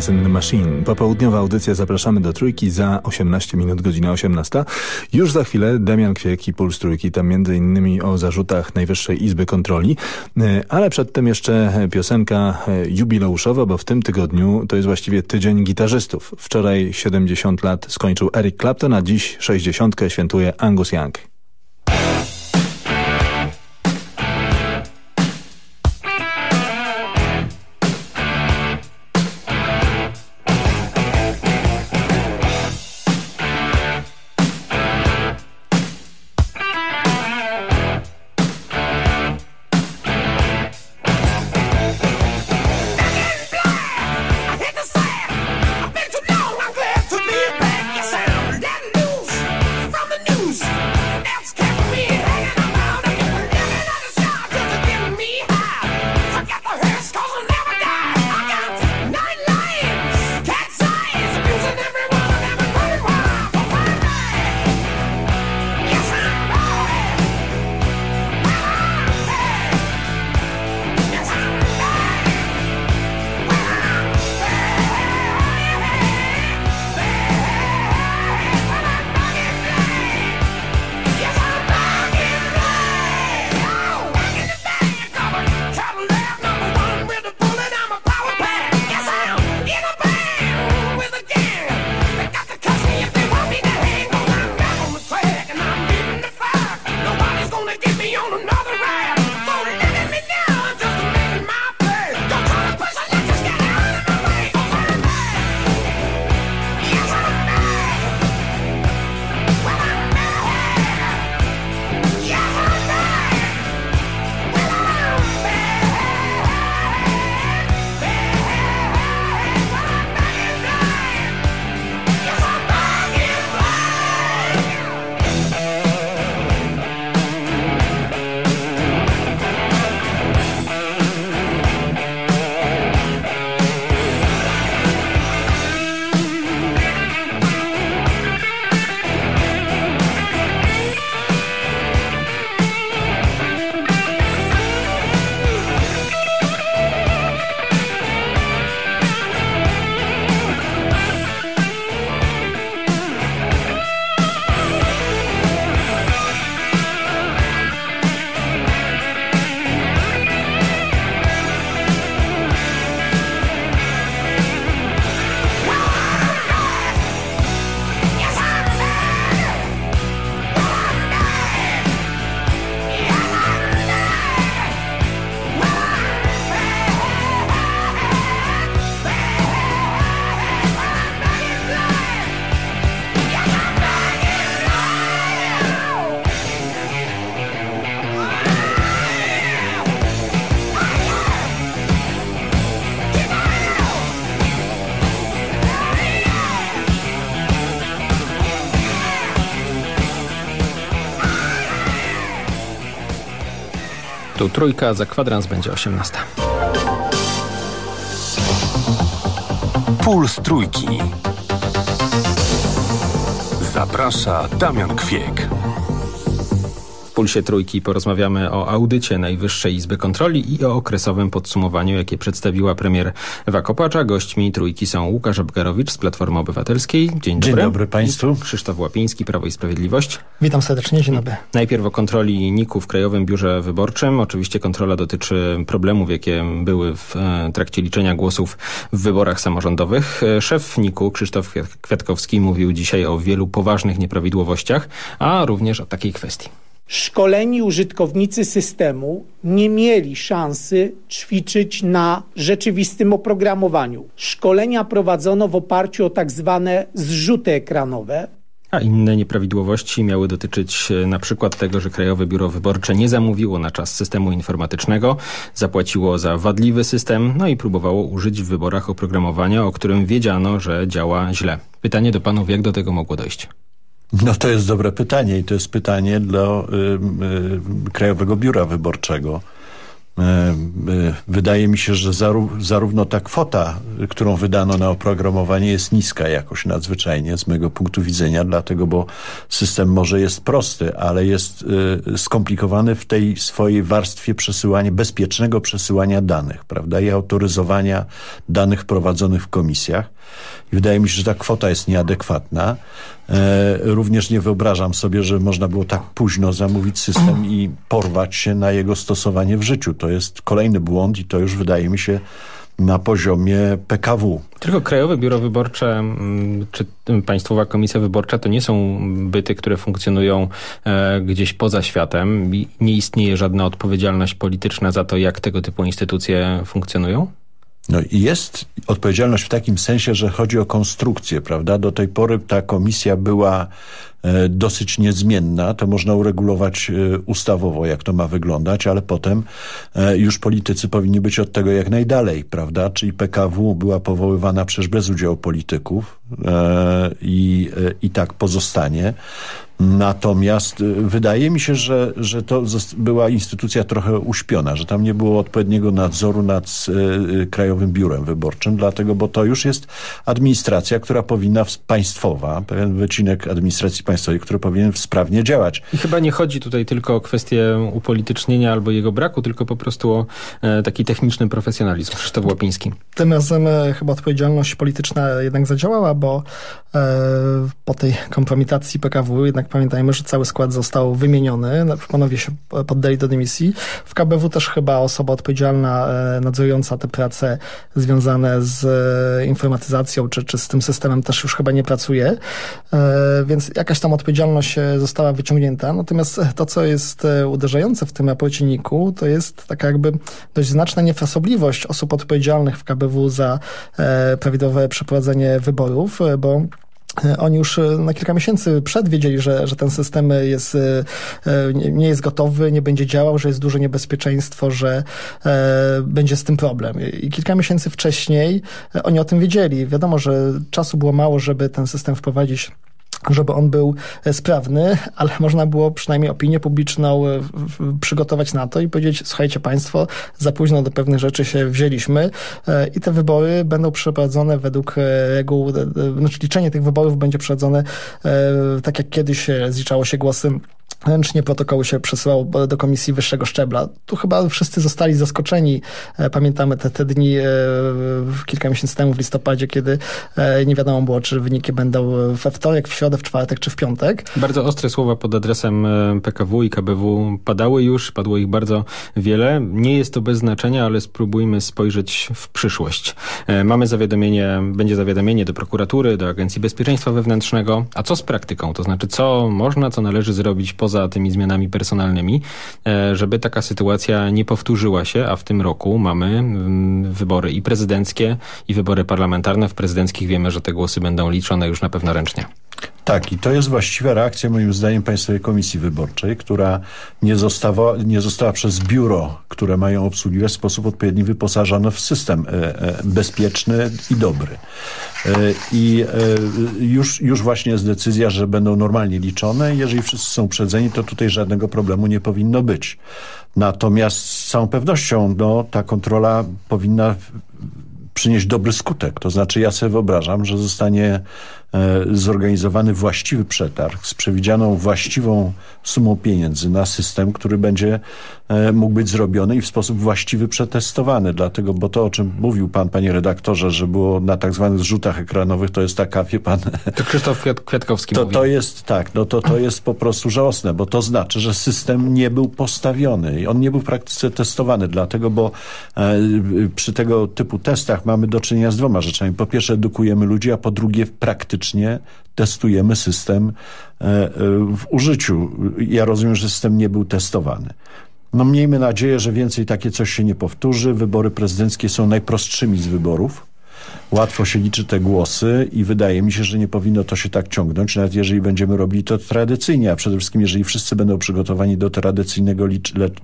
Speaker 1: Florence and the Machine. Popołudniowa audycja zapraszamy do Trójki za 18 minut, godzina 18. Już za chwilę Damian Kwieki, Puls Trójki, tam między innymi o zarzutach Najwyższej Izby Kontroli, e, ale przedtem jeszcze piosenka e, jubileuszowa, bo w tym tygodniu to jest właściwie tydzień gitarzystów. Wczoraj 70 lat skończył Eric Clapton, a dziś 60 świętuje Angus Young.
Speaker 47: Tu trójka, za kwadrans będzie 18.
Speaker 32: Puls Trójki. Zaprasza Damian Kwiek.
Speaker 47: W Pulsie Trójki porozmawiamy o audycie Najwyższej Izby Kontroli i o okresowym podsumowaniu, jakie przedstawiła premier Ewa Kopacza. Gośćmi Trójki są Łukasz Abgarowicz z Platformy Obywatelskiej. Dzień dobry.
Speaker 48: Dzień dobry Państwu.
Speaker 47: Krzysztof Łapiński, Prawo i Sprawiedliwość.
Speaker 49: Witam serdecznie, dzień dobry.
Speaker 47: Najpierw o kontroli NIK-u w Krajowym Biurze Wyborczym. Oczywiście kontrola dotyczy problemów, jakie były w e, trakcie liczenia głosów w wyborach samorządowych. E, Szef NIK-u Krzysztof Kwiat- Kwiatkowski mówił dzisiaj o wielu poważnych nieprawidłowościach, a również o takiej kwestii.
Speaker 50: Szkoleni użytkownicy systemu nie mieli szansy ćwiczyć na rzeczywistym oprogramowaniu. Szkolenia prowadzono w oparciu o tak zwane zrzuty ekranowe,
Speaker 47: A inne nieprawidłowości miały dotyczyć e, na przykład tego, że Krajowe Biuro Wyborcze nie zamówiło na czas systemu informatycznego, zapłaciło za wadliwy system, no i próbowało użyć w wyborach oprogramowania, o którym wiedziano, że działa źle. Pytanie do panów, jak do tego mogło dojść?
Speaker 48: No to jest dobre pytanie i to jest pytanie dla y, y, Krajowego Biura Wyborczego. Y, y, Wydaje mi się, że zaró- zarówno ta kwota, którą wydano na oprogramowanie jest niska jakoś nadzwyczajnie z mojego punktu widzenia, dlatego, bo system może jest prosty, ale jest y, skomplikowany w tej swojej warstwie przesyłania, bezpiecznego przesyłania danych, prawda, i autoryzowania danych prowadzonych w komisjach. I wydaje mi się, że ta kwota jest nieadekwatna. E, również nie wyobrażam sobie, że można było tak późno zamówić system i porwać się na jego stosowanie w życiu. To jest kolejny błąd i to już wydaje mi się na poziomie PKW.
Speaker 47: Tylko Krajowe Biuro Wyborcze mm, czy mm, Państwowa Komisja Wyborcza to nie są byty, które funkcjonują e, gdzieś poza światem. Nie istnieje żadna odpowiedzialność polityczna za to, jak tego typu instytucje funkcjonują?
Speaker 48: No i jest odpowiedzialność w takim sensie, że chodzi o konstrukcję, prawda? Do tej pory ta komisja była dosyć niezmienna, to można uregulować e, ustawowo, jak to ma wyglądać, ale potem e, już politycy powinni być od tego jak najdalej, prawda? Czyli PKW była powoływana przecież bez udziału polityków e, i, e, i tak pozostanie. Natomiast wydaje mi się, że, że to była instytucja trochę uśpiona, że tam nie było odpowiedniego nadzoru nad Krajowym Biurem Wyborczym, dlatego, bo to już jest administracja, która powinna, państwowa, pewien wycinek administracji państwowej, który powinien sprawnie działać.
Speaker 47: I chyba nie chodzi tutaj tylko o kwestię upolitycznienia albo jego braku, tylko po prostu o e, taki techniczny profesjonalizm. Krzysztof Łapiński.
Speaker 49: Tym razem e, chyba odpowiedzialność polityczna jednak zadziałała, bo e, po tej kompromitacji PKW jednak pamiętajmy, że cały skład został wymieniony, no, panowie się poddali do dymisji. W KBW też chyba osoba odpowiedzialna, e, nadzorująca te prace związane z e, informatyzacją czy, czy z tym systemem też już chyba nie pracuje, e, więc jakaś tam odpowiedzialność e, została wyciągnięta. Natomiast to, co jest e, uderzające w tym raporcie to jest taka jakby dość znaczna niefrasobliwość osób odpowiedzialnych w KBW za e, prawidłowe przeprowadzenie wyborów, e, bo e, oni już e, na kilka miesięcy przed wiedzieli, że, że ten system jest, e, e, nie jest gotowy, nie będzie działał, że jest duże niebezpieczeństwo, że e, będzie z tym problem. I kilka miesięcy wcześniej e, oni o tym wiedzieli. Wiadomo, że czasu było mało, żeby ten system wprowadzić żeby on był e, sprawny, ale można było przynajmniej opinię publiczną e, przygotować na to i powiedzieć, słuchajcie państwo, za późno do pewnych rzeczy się wzięliśmy e, i te wybory będą przeprowadzone według reguł, znaczy liczenie tych wyborów będzie przeprowadzone tak jak kiedyś zliczało się głosy Ręcznie protokoły się przesyłało do komisji wyższego szczebla. Tu chyba wszyscy zostali zaskoczeni. E, Pamiętamy te, te dni e, kilka miesięcy temu w listopadzie, kiedy e, nie wiadomo było, czy wyniki będą we wtorek, w środę, w czwartek czy w piątek.
Speaker 47: Bardzo ostre słowa pod adresem e, PKW i KBW padały już, padło ich bardzo wiele. Nie jest to bez znaczenia, ale spróbujmy spojrzeć w przyszłość. E, Mamy zawiadomienie, będzie zawiadomienie do prokuratury, do Agencji Bezpieczeństwa Wewnętrznego. A co z praktyką? To znaczy, co można, co należy zrobić poza tymi zmianami personalnymi, e, żeby taka sytuacja nie powtórzyła się, a w tym roku mamy mm, wybory i prezydenckie, i wybory parlamentarne. W prezydenckich wiemy, że te głosy będą liczone już na pewno ręcznie.
Speaker 48: Tak, i to jest właściwa reakcja moim zdaniem Państwowej Komisji Wyborczej, która nie została, nie została przez biuro, które mają obsługiwać w sposób odpowiedni wyposażona w system e, e, bezpieczny i dobry. E, I już, już właśnie jest decyzja, że będą normalnie liczone jeżeli wszyscy są uprzedzeni, to tutaj żadnego problemu nie powinno być. Natomiast z całą pewnością no, ta kontrola powinna przynieść dobry skutek. To znaczy ja sobie wyobrażam, że zostanie zorganizowany właściwy przetarg z przewidzianą właściwą sumą pieniędzy na system, który będzie e, mógł być zrobiony i w sposób właściwy przetestowany. Dlatego, bo to o czym mówił pan, panie redaktorze, że było na tak zwanych zrzutach ekranowych, to jest taka, wie pan...
Speaker 47: To Krzysztof Kwiat Kwiatkowski
Speaker 48: to,
Speaker 47: mówi.
Speaker 48: to jest tak, no to, to jest po prostu żałosne, bo to znaczy, że system nie był postawiony i on nie był w praktyce testowany, dlatego, bo e, przy tego typu testach mamy do czynienia z dwoma rzeczami. Po pierwsze edukujemy ludzi, a po drugie praktycznie testujemy system e, e, w użyciu. Ja rozumiem, że system nie był testowany. No miejmy nadzieję, że więcej takie coś się nie powtórzy. Wybory prezydenckie są najprostszymi z wyborów. Łatwo się liczy te głosy i wydaje mi się, że nie powinno to się tak ciągnąć, nawet jeżeli będziemy robili to tradycyjnie, a przede wszystkim jeżeli wszyscy będą przygotowani do tradycyjnego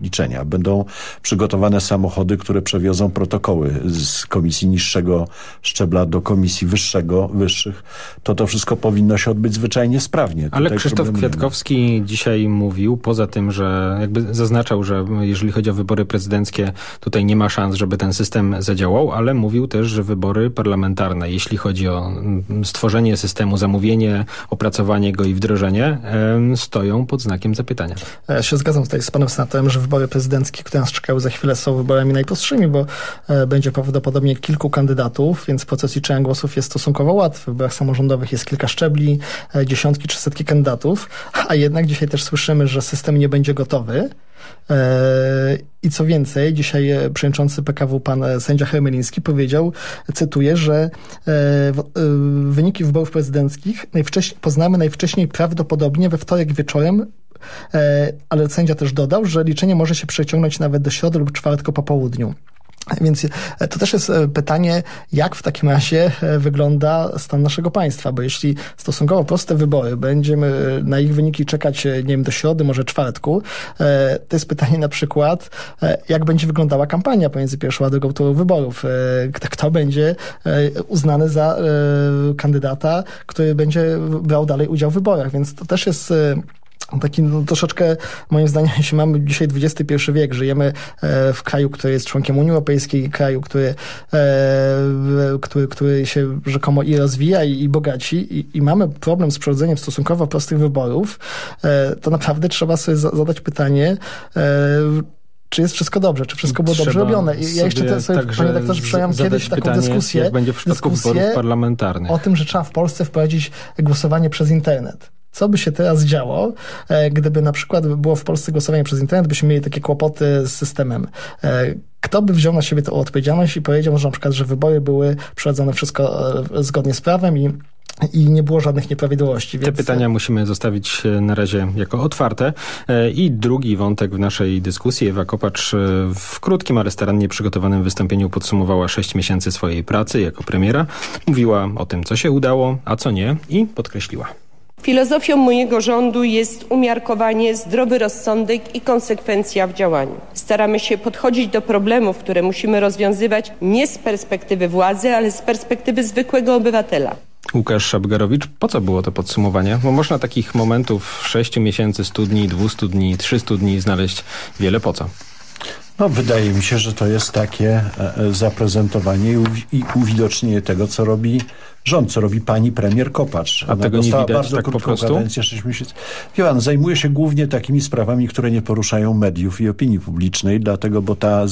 Speaker 48: liczenia. Będą przygotowane samochody, które przewiozą protokoły z komisji niższego szczebla do komisji wyższego, wyższych, to to wszystko powinno się odbyć zwyczajnie sprawnie.
Speaker 47: Ale
Speaker 48: Tutaj
Speaker 47: Krzysztof. Kwiatkowski dzisiaj mówił, poza tym, że jakby zaznaczał, że jeżeli chodzi o wybory prezydenckie, tutaj nie ma szans, żeby ten system zadziałał, ale mówił też, że wybory parlamentarne, jeśli chodzi o mm, stworzenie systemu, zamówienie, opracowanie go i wdrożenie, stoją pod znakiem zapytania.
Speaker 49: Ja się zgadzam tutaj z panem senatorem, że wybory prezydenckie, które nas czekają za chwilę są wyborami najprostszymi, bo e, będzie prawdopodobnie kilku kandydatów, więc proces liczenia głosów jest stosunkowo łatwy. W wyborach samorządowych jest kilka szczebli, e, dziesiątki czy setki kandydatów, a jednak dzisiaj też słyszymy, że system nie będzie gotowy. E, I co więcej, dzisiaj e, przewodniczący PKW, pan e, sędzia Hermeliński powiedział, cytuję, że wyniki wyborów prezydenckich poznamy najwcześniej prawdopodobnie we wtorek wieczorem, ale sędzia też dodał, że liczenie może się przeciągnąć nawet do środy lub czwartku po południu. Więc e, to też jest e, pytanie, jak w takim razie e, wygląda stan naszego państwa, bo jeśli stosunkowo proste wybory, będziemy na ich wyniki czekać, nie wiem, do środy, może czwartku, to jest pytanie na przykład, jak będzie wyglądała kampania pomiędzy pierwszą a drugą turą wyborów. Kto, będzie uznany za kandydata, który będzie brał dalej udział w wyborach, więc to też jest Taki no, troszeczkę, moim zdaniem, jeśli mamy dzisiaj XXI wiek, żyjemy e, w kraju, który jest członkiem Unii Europejskiej, kraju, który, e, który, który się rzekomo i rozwija, i, i bogaci, i, i mamy problem z przechodzeniem stosunkowo prostych wyborów, e, to naprawdę trzeba sobie za- zadać pytanie, czy jest wszystko dobrze, czy wszystko było dobrze
Speaker 47: Trzeba
Speaker 49: robione. I ja jeszcze
Speaker 47: sobie
Speaker 49: te, sobie, panie doktorze, przejąłem
Speaker 47: zadać
Speaker 49: kiedyś taką
Speaker 47: pytanie,
Speaker 49: dyskusję,
Speaker 47: jak będzie w
Speaker 49: dyskusję
Speaker 47: wyborów parlamentarnych.
Speaker 49: o tym, że trzeba w Polsce wprowadzić głosowanie przez internet. Co by się teraz działo, e, gdyby na przykład było w Polsce głosowanie przez internet, byśmy mieli takie kłopoty z systemem. E, Kto by wziął na siebie tę odpowiedzialność i powiedział, że na przykład, że wybory były przeprowadzone wszystko e, zgodnie z prawem i i nie było żadnych nieprawidłowości.
Speaker 47: Te
Speaker 49: Więc
Speaker 47: pytania musimy zostawić na razie jako otwarte. I drugi wątek w naszej dyskusji. Ewa Kopacz w krótkim, ale starannie przygotowanym wystąpieniu podsumowała sześć miesięcy swojej pracy jako premiera. Mówiła o tym, co się udało, a co nie i podkreśliła.
Speaker 51: Filozofią mojego rządu jest umiarkowanie, zdrowy rozsądek i konsekwencja w działaniu. Staramy się podchodzić do problemów, które musimy rozwiązywać nie z perspektywy władzy, ale z perspektywy zwykłego obywatela.
Speaker 47: Łukasz Szabgarowicz, po co było to podsumowanie? Bo można takich momentów 6 miesięcy, 100 dni, 200 dni, 300 dni znaleźć wiele po co.
Speaker 48: No, wydaje mi się, że to jest takie e, e, zaprezentowanie i, uwi- i uwidocznienie tego, co robi rząd, co robi pani premier Kopacz.
Speaker 47: A tego nie widać
Speaker 48: bardzo
Speaker 47: tak po
Speaker 48: krótką
Speaker 47: prostu?
Speaker 48: kadencję, 6 miesięcy. Wie pan, zajmuje się głównie takimi sprawami, które nie poruszają mediów i opinii publicznej, dlatego, bo ta,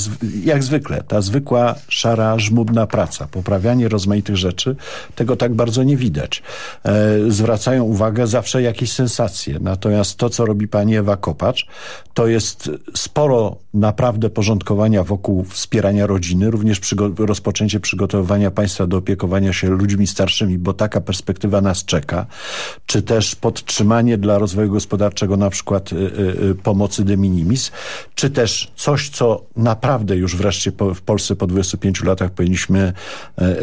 Speaker 48: jak zwykle, ta zwykła, szara, żmudna praca, poprawianie rozmaitych rzeczy, tego tak bardzo nie widać. E, zwracają uwagę zawsze jakieś sensacje. Natomiast to, co robi pani Ewa Kopacz, to jest sporo naprawdę porządkowania wokół wspierania rodziny, również przygo- rozpoczęcie przygotowywania państwa do opiekowania się ludźmi starszymi, bo taka perspektywa nas czeka, czy też podtrzymanie dla rozwoju gospodarczego na przykład y, y, y, pomocy de minimis, czy też coś, co naprawdę już wreszcie w Polsce po 25 latach powinniśmy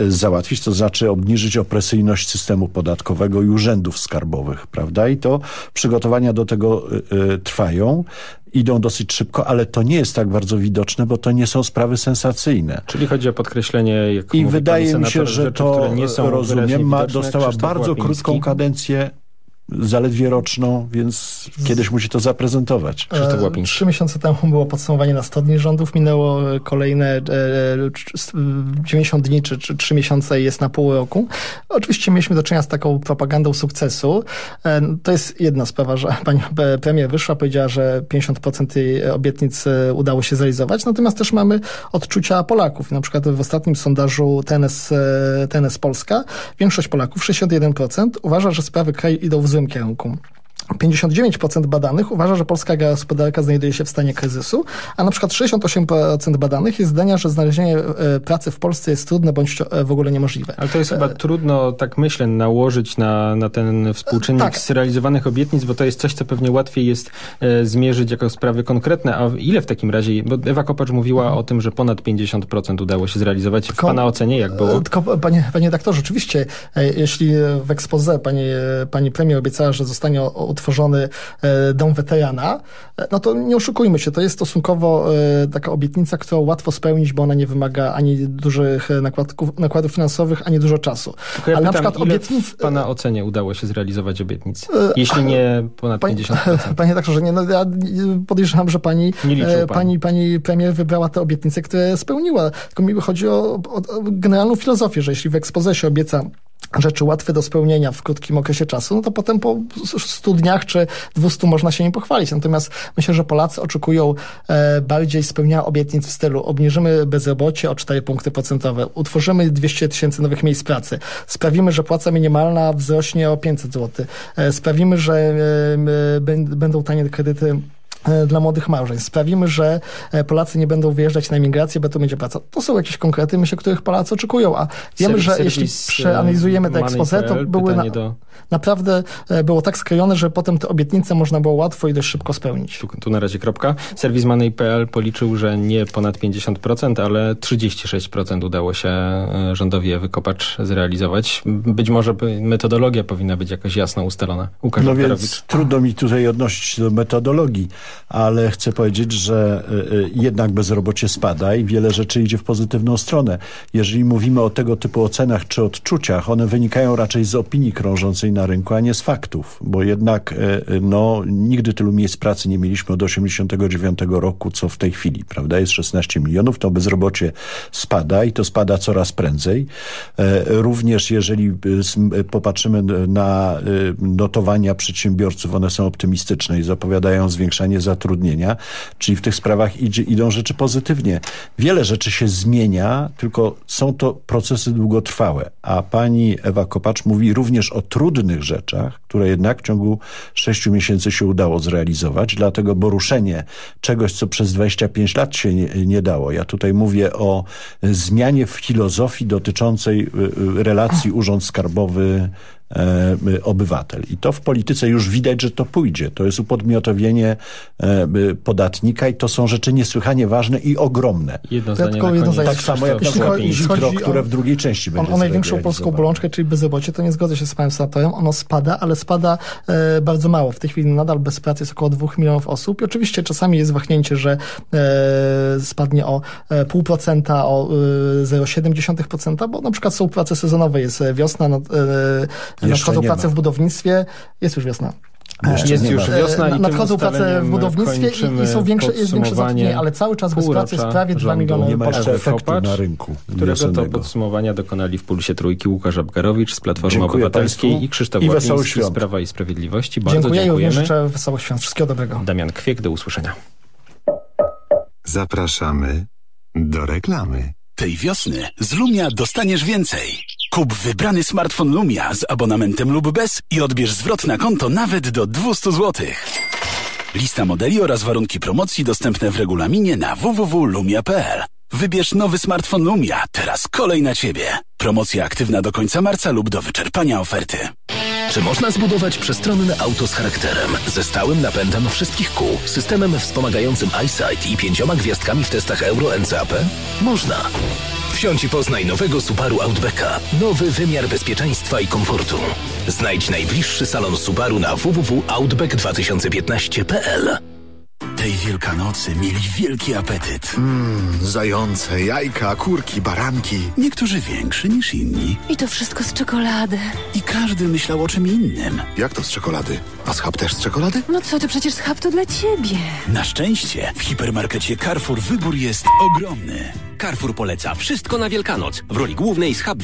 Speaker 48: załatwić, to znaczy obniżyć opresyjność systemu podatkowego i urzędów skarbowych, prawda? I to przygotowania do tego trwają idą dosyć szybko, ale to nie jest tak bardzo widoczne, bo to nie są sprawy sensacyjne.
Speaker 47: Czyli chodzi o podkreślenie, jak
Speaker 48: I wydaje mi się, że
Speaker 47: rzeczy,
Speaker 48: to
Speaker 47: nie są
Speaker 48: rozumiem, ma,
Speaker 47: widoczne.
Speaker 48: dostała
Speaker 47: Krzysztof
Speaker 48: bardzo
Speaker 47: Łapiński.
Speaker 48: krótką kadencję zaledwie roczną, więc kiedyś musi to zaprezentować.
Speaker 49: E, Trzy miesiące temu było podsumowanie na 100 dni rządów, minęło e, kolejne e, cz- s- 90 dni czy, czy 3 miesiące i jest na pół roku. Oczywiście mieliśmy do czynienia z taką propagandą sukcesu. E, To jest jedna sprawa, że pani e, premier wyszła, powiedziała, że 50% jej obietnic e, udało się zrealizować, natomiast też mamy odczucia Polaków. Na przykład w ostatnim sondażu TNS, e, TNS Polska większość Polaków, 61%, uważa, że sprawy kraju idą w złym kierunku. 59% badanych uważa, że polska gospodarka znajduje się w stanie kryzysu, a na przykład 68% badanych jest zdania, że znalezienie e, pracy w Polsce jest trudne bądź e, w ogóle niemożliwe.
Speaker 47: Ale to jest chyba trudno, tak myślę, nałożyć na, na ten współczynnik
Speaker 49: Tak.
Speaker 47: zrealizowanych obietnic, bo to jest coś, co pewnie łatwiej jest e, zmierzyć jako sprawy konkretne. A ile w takim razie, bo Ewa Kopacz mówiła o tym, że ponad 50% udało się zrealizować. W
Speaker 49: Tylko-
Speaker 47: Pana ocenie jak było?
Speaker 49: E, Tylko, panie, panie redaktorze, oczywiście, e, jeśli w expose pani, e, pani premier obiecała, że zostanie o- utworzony e, dom weterana, e, no to nie oszukujmy się, to jest stosunkowo e, taka obietnica, którą łatwo spełnić, bo ona nie wymaga ani dużych nakładków, nakładów finansowych, ani dużo czasu.
Speaker 47: Tylko ja
Speaker 49: Ale na
Speaker 47: pytam,
Speaker 49: przykład
Speaker 47: ile
Speaker 49: obietnic...
Speaker 47: w Pana ocenie udało się zrealizować obietnic? Jeśli nie ponad
Speaker 49: Panie,
Speaker 47: 50%.
Speaker 49: panie redaktorze, nie, no ja podejrzewam, że pani, pani, pani premier wybrała te obietnice, które spełniła. Tylko mi chodzi o, o, o generalną filozofię, że jeśli w ekspoze się obieca rzeczy łatwe do spełnienia w krótkim okresie czasu, no to potem po 100 dniach czy 200 można się nim pochwalić. Natomiast myślę, że Polacy oczekują e, bardziej spełniania obietnic w stylu obniżymy bezrobocie o 4 punkty procentowe, utworzymy 200 tysięcy nowych miejsc pracy, sprawimy, że płaca minimalna wzrośnie o 500 zł, e, sprawimy, że e, bę- będą tanie kredyty dla młodych małżeństw. Sprawimy, że e, Polacy nie będą wyjeżdżać na emigrację, bo tu będzie praca. To są jakieś konkrety, myślę, których Polacy oczekują, a wiemy,
Speaker 47: Serwis-
Speaker 49: że
Speaker 47: serwis,
Speaker 49: jeśli
Speaker 47: e,
Speaker 49: przeanalizujemy te expose, to były na,
Speaker 47: do-
Speaker 49: naprawdę e, było tak skrojone, że potem te obietnice można było łatwo i dość szybko spełnić.
Speaker 47: Tu, tu na razie kropka. Serwis Money.pl policzył, że nie ponad 50%, ale 36% udało się e, rządowi Ewy Kopacz zrealizować. Być może metodologia powinna być jakoś jasno ustalona. Łukasz
Speaker 48: No więc trudno mi tutaj odnosić się do metodologii, ale chcę powiedzieć, że y, y, jednak bezrobocie spada i wiele rzeczy idzie w pozytywną stronę. Jeżeli mówimy o tego typu ocenach czy odczuciach, one wynikają raczej z opinii krążącej na rynku, a nie z faktów, bo jednak y, no, nigdy tylu miejsc pracy nie mieliśmy od 89 roku, co w tej chwili, prawda? Jest 16 milionów, to bezrobocie spada i to spada coraz prędzej. E, Również jeżeli popatrzymy na notowania przedsiębiorców, one są optymistyczne i zapowiadają zwiększanie zatrudnienia, czyli w tych sprawach idzie, idą rzeczy pozytywnie. Wiele rzeczy się zmienia, tylko są to procesy długotrwałe, a pani Ewa Kopacz mówi również o trudnych rzeczach, które jednak w ciągu sześciu miesięcy się udało zrealizować, dlatego bo ruszenie czegoś, co przez 25 lat się nie, nie dało. Ja tutaj mówię o zmianie w filozofii dotyczącej y, y, relacji urząd skarbowy obywatel. I to w polityce już widać, że to pójdzie. To jest upodmiotowienie e, y, podatnika i to są rzeczy niesłychanie ważne i ogromne.
Speaker 47: Jedno zdanie
Speaker 49: jedno zdanie.
Speaker 48: Tak samo jak na
Speaker 49: Jeśli
Speaker 48: przykład
Speaker 49: chodzi- jeśli
Speaker 48: Zikro,
Speaker 49: chodzi o-
Speaker 48: które w drugiej części będzie
Speaker 49: O, o największą polską bolączkę, czyli bezrobocie, to nie zgodzę się z panem senatorem. Ono spada, ale spada e, bardzo mało. W tej chwili nadal bez pracy jest około 2 milionów osób i oczywiście czasami jest wahnięcie, że e, spadnie o e, pół procenta, o e, 0,7%, bo na przykład są prace sezonowe, jest e, wiosna, no, e, nadchodzą
Speaker 48: nie
Speaker 49: prace
Speaker 48: ma.
Speaker 49: w budownictwie, jest już wiosna.
Speaker 48: Jeszcze
Speaker 47: Jest już
Speaker 48: ma.
Speaker 47: wiosna i
Speaker 49: Nadchodzą prace w budownictwie i, i są większe, jest większe zatrudnienie, ale cały czas bez pracy jest prawie 2
Speaker 47: rządu
Speaker 49: miliony
Speaker 48: Nie ma jeszcze efektu na rynku
Speaker 47: którego to podsumowania dokonali w Pulsie Trójki Łukasz Abgarowicz z Platformy
Speaker 48: Dziękuję
Speaker 47: Obywatelskiej
Speaker 48: państwu
Speaker 47: i Krzysztof
Speaker 48: i
Speaker 47: Łapiński z. Prawa i Sprawiedliwości. Bardzo
Speaker 49: Dziękuję i również
Speaker 47: dziękujemy.
Speaker 49: życzę wesołych świąt. Wszystkiego dobrego.
Speaker 47: Damian Kwiek, do usłyszenia.
Speaker 43: Zapraszamy do reklamy.
Speaker 36: Tej wiosny z Lumia dostaniesz więcej. Kup wybrany smartfon Lumia z abonamentem lub bez i odbierz zwrot na konto nawet do 200 zł. Lista modeli oraz warunki promocji dostępne w regulaminie na www.lumia.pl. Wybierz nowy smartfon Lumia, teraz kolej na Ciebie. Promocja aktywna do końca marca lub do wyczerpania oferty.
Speaker 46: Czy można zbudować przestronne auto z charakterem, ze stałym napędem wszystkich kół, systemem wspomagającym EyeSight i pięcioma gwiazdkami w testach Euro NCAP? Można. Wsiądź i poznaj nowego Subaru Outbacka. Nowy wymiar bezpieczeństwa i komfortu. Znajdź najbliższy salon Subaru na www.outback2015.pl
Speaker 36: tej Wielkanocy mieli wielki apetyt.
Speaker 52: Mmm, zające, jajka, kurki, baranki.
Speaker 36: Niektórzy większy niż inni.
Speaker 53: I to wszystko z czekolady.
Speaker 36: I każdy myślał o czym innym.
Speaker 52: Jak to z czekolady? A schab też z czekolady?
Speaker 53: No co ty, przecież schab to dla ciebie.
Speaker 36: Na szczęście w hipermarkecie Carrefour wybór jest ogromny.
Speaker 8: Carrefour poleca wszystko na Wielkanoc. W roli głównej schab